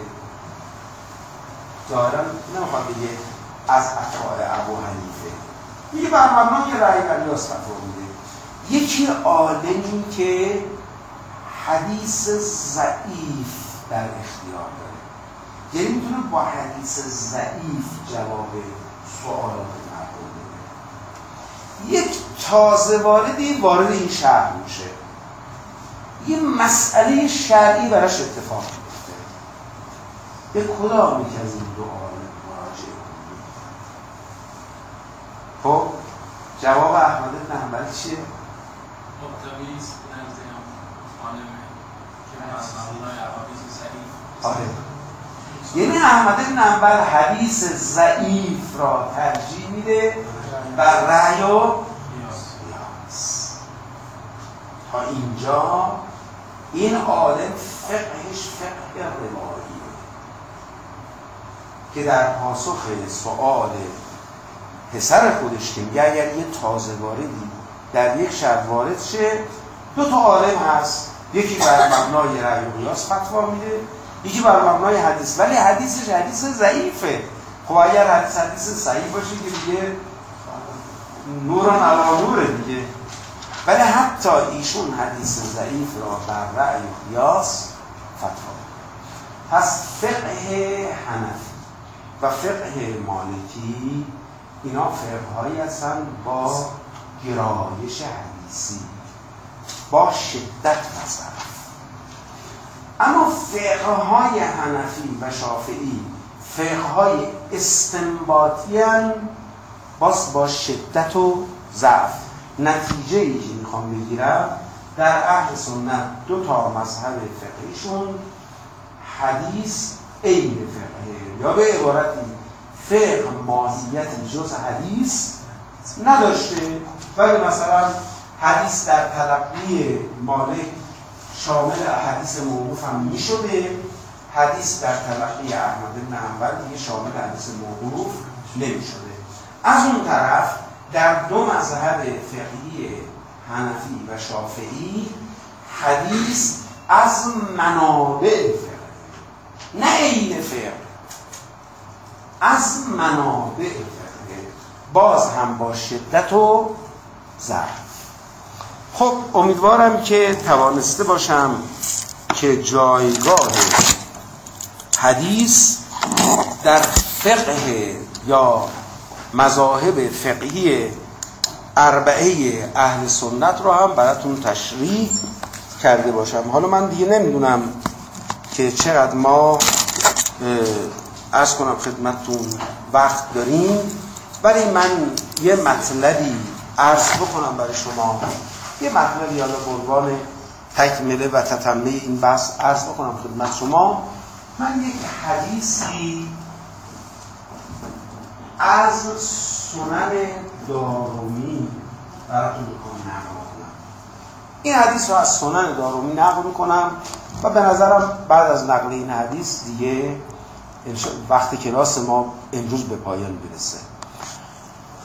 ظاهرا نمی‌خواد بگه از اتباع ابو حنیفه. میگه بر مبنای رأی قیاس میده یکی عالمی که حدیث ضعیف در اختیار داره. یعنی می‌تونه با حدیث ضعیف جواب سوالات مردم بده. یک تازه واردی وارد این شهر میشه. یه مسئله شرعی براش اتفاق میفته به کدام یک از این دو عالم مراجعه خب؟ جواب احمد بن حنبل چیه؟ نزد عالمه که آره. یعنی احمد بن حنبل حدیث ضعیف را ترجیح میده بر رأی و قیاس تا اینجا این عالم فقهش فقه روایی که در پاسخ سؤال پسر خودش که میگه اگر یه تازه واردی در یک شهر وارد شه دو تا عالم هست. یکی بر مبنای رأی و قیاس فتوا میده یکی بر مبنای حدیث. ولی حدیثش حدیث ضعیفه. خب اگر حدیث حدیث صحیح باشه که دیگه نوران علا نوره دیگه. ولی حتی ایشون حدیث ضعیف را بر رأی و قیاس فتوا پس فقه حنفی و فقه مالکی اینا فقه هایی هستن با گرایش حدیثی با شدت نظر اما فقه های حنفی و شافعی فقه های استنباطی باز با شدت و ضعف. نتیجه ای که می‌خوام بگیرم در اهل سنت دو تا مذهب فقهیشون حدیث عین فقهه. یا به عبارتی فقه ماهیت جز حدیث نداشته. ولی مثلا حدیث در تلقی مالک شامل حدیث موقوف هم می حدیث در تلقی احمد بن حنبل دیگه شامل حدیث موقوف نمی شده از اون طرف در دو مذهب فقهی حنفی و شافعی حدیث از منابع فقه. نه عین فقه. از منابع فقه باز هم با شدت و ضعف. خب امیدوارم که توانسته باشم که جایگاه حدیث در فقه یا مذاهب فقهی اربعه اهل سنت رو هم براتون تشریح کرده باشم. حالا من دیگه نمی‌دونم که چقدر ما از کنم خدمتتون وقت داریم ولی من یه مطلبی عرض بکنم برای شما. یه مطلبی حالا قربان تکمله و تتمه این بحث عرض بکنم خدمت شما. من یک حدیثی از سنن دارومی براتون بکنم این حدیث رو از سنن دارومی نقل می‌کنم و به نظرم بعد از نقل این حدیث دیگه وقت کلاس ما امروز به پایان برسه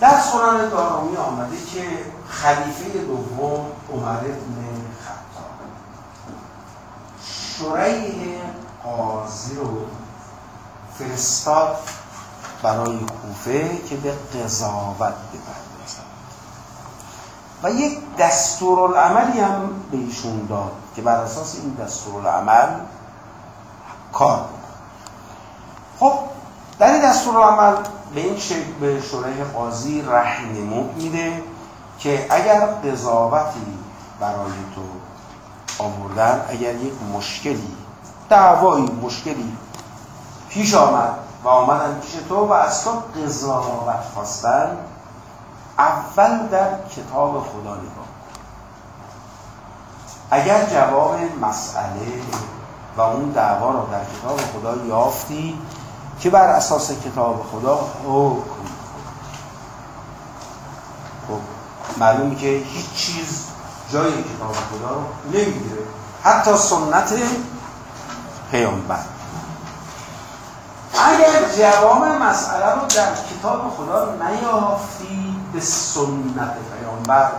در سنن دارومی آمده که خلیفه دوم عمر بن خطاب. شریح قاضی رو فرستاد برای کوفه که به قضاوت بپردازد. و یک دستورالعملی هم به داد که بر اساس این دستورالعمل کار خب در این دستورالعمل به این به شورای قاضی رهنمود میده که اگر قضاوتی برای تو آوردن اگر یک مشکلی دعوایی مشکلی پیش آمد و آمدن پیش تو و از تو قضاوت خواستن اول در کتاب خدا نگاه اگر جواب مسئله و اون دعوا را در کتاب خدا یافتی که بر اساس کتاب خدا حکم خب معلومی که هیچ چیز جای کتاب خدا رو نمی‌گیره. حتی سنت پیامبر. اگر جواب مسئله رو در کتاب خدا نیافتی به سنت پیامبر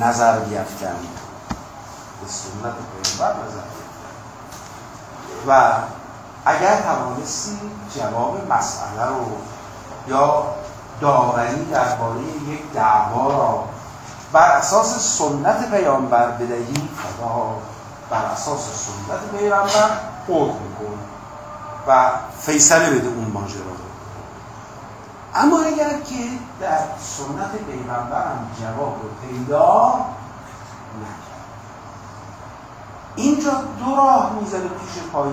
نظر بیفکن به سنت پیامبر نظر و اگر توانستی جواب مسئله رو یا داوری درباره یک دعوا را بر اساس سنت پیامبر بدهی خدا بر اساس سنت پیامبر حکم کن و فیصله بده اون ماجرا رو. اما اگر که در سنت پیغمبر هم جواب رو پیدا نکرد. اینجا دو راه می‌زنه پیش پای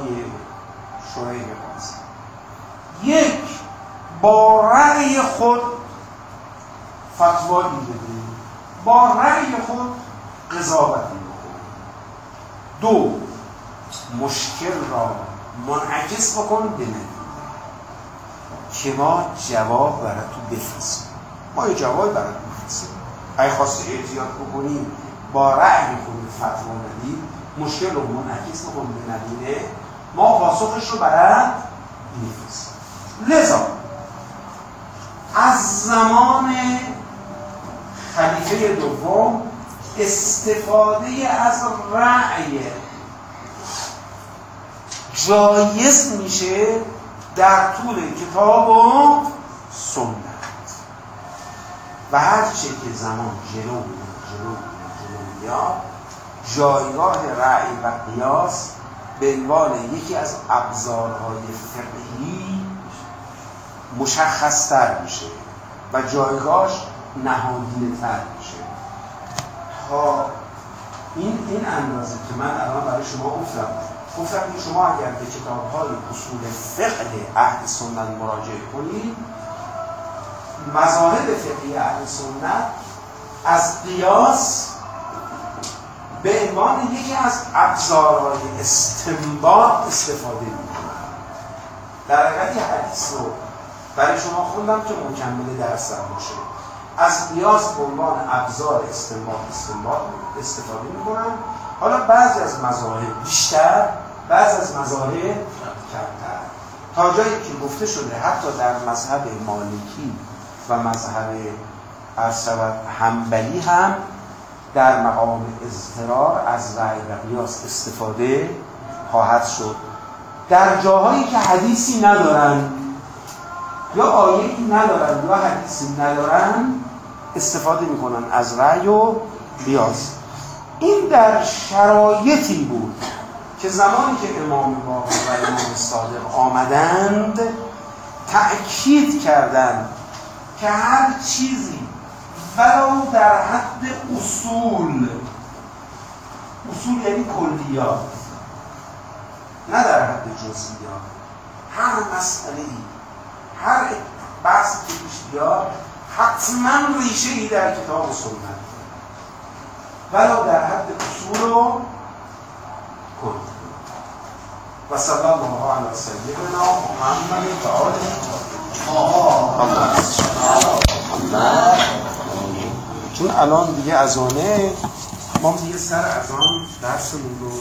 شورای قاضی یک با رأی خود فتوایی بده با رأی خود قضاوتی بکنه دو مشکل را منعکس بکن به که ما جواب برای تو بفرستیم. ما یه جواب برای تو بفرستیم. اگه خواستی احتیاط بکنیم با رأی خود فتوا ندیم مشکل رو منعکس بکن به ندیده ما پاسخش رو برای میفرستیم لذا از زمان خلیفه دوم استفاده از رأی جایز میشه در طول کتاب و سنت. و هر چه که زمان جلو جلو میاد جایگاه رأی و قیاس به عنوان یکی از ابزارهای فقهی مشخصتر میشه و جایگاهش نهادینه تر میشه. تا این این اندازه که من الان برای شما گفتم گفتم که شما اگر به کتاب های اصول فقه اهل سنت مراجعه کنید مذاهب فقهی اهل سنت از قیاس به عنوان یکی از ابزارهای استنباط استفاده می‌کنن در حقیقت حدیث رو برای شما خوندم که مکمل درسم باشه. از قیاس به عنوان ابزار استنباط استنباط استفاده می‌کنن حالا بعضی از مذاهب بیشتر بعضی از مذاهب کمتر. تا جایی که گفته شده حتی در مذهب مالکی و مذهب همبلی هم در مقام اضطرار از رأی و قیاس استفاده خواهد شد. در جاهایی که حدیثی ندارن یا آیهی ندارن یا حدیثی ندارن استفاده می‌کنن از رأی و قیاس. این در شرایطی بود که زمانی که امام باقر و امام صادق آمدند تأکید کردند که هر چیزی ولو در حد اصول. اصول یعنی کلیات. نه در حد جزئیات. هر مسئله ای هر بحثی که پیش بیاد حتما ریشه ای در کتاب و سنت. ولو در حد اصول و کل و صلی الله علی سیدنا محمد و آله چون الان دیگه ازانه ما دیگه سر ازان درسمون رو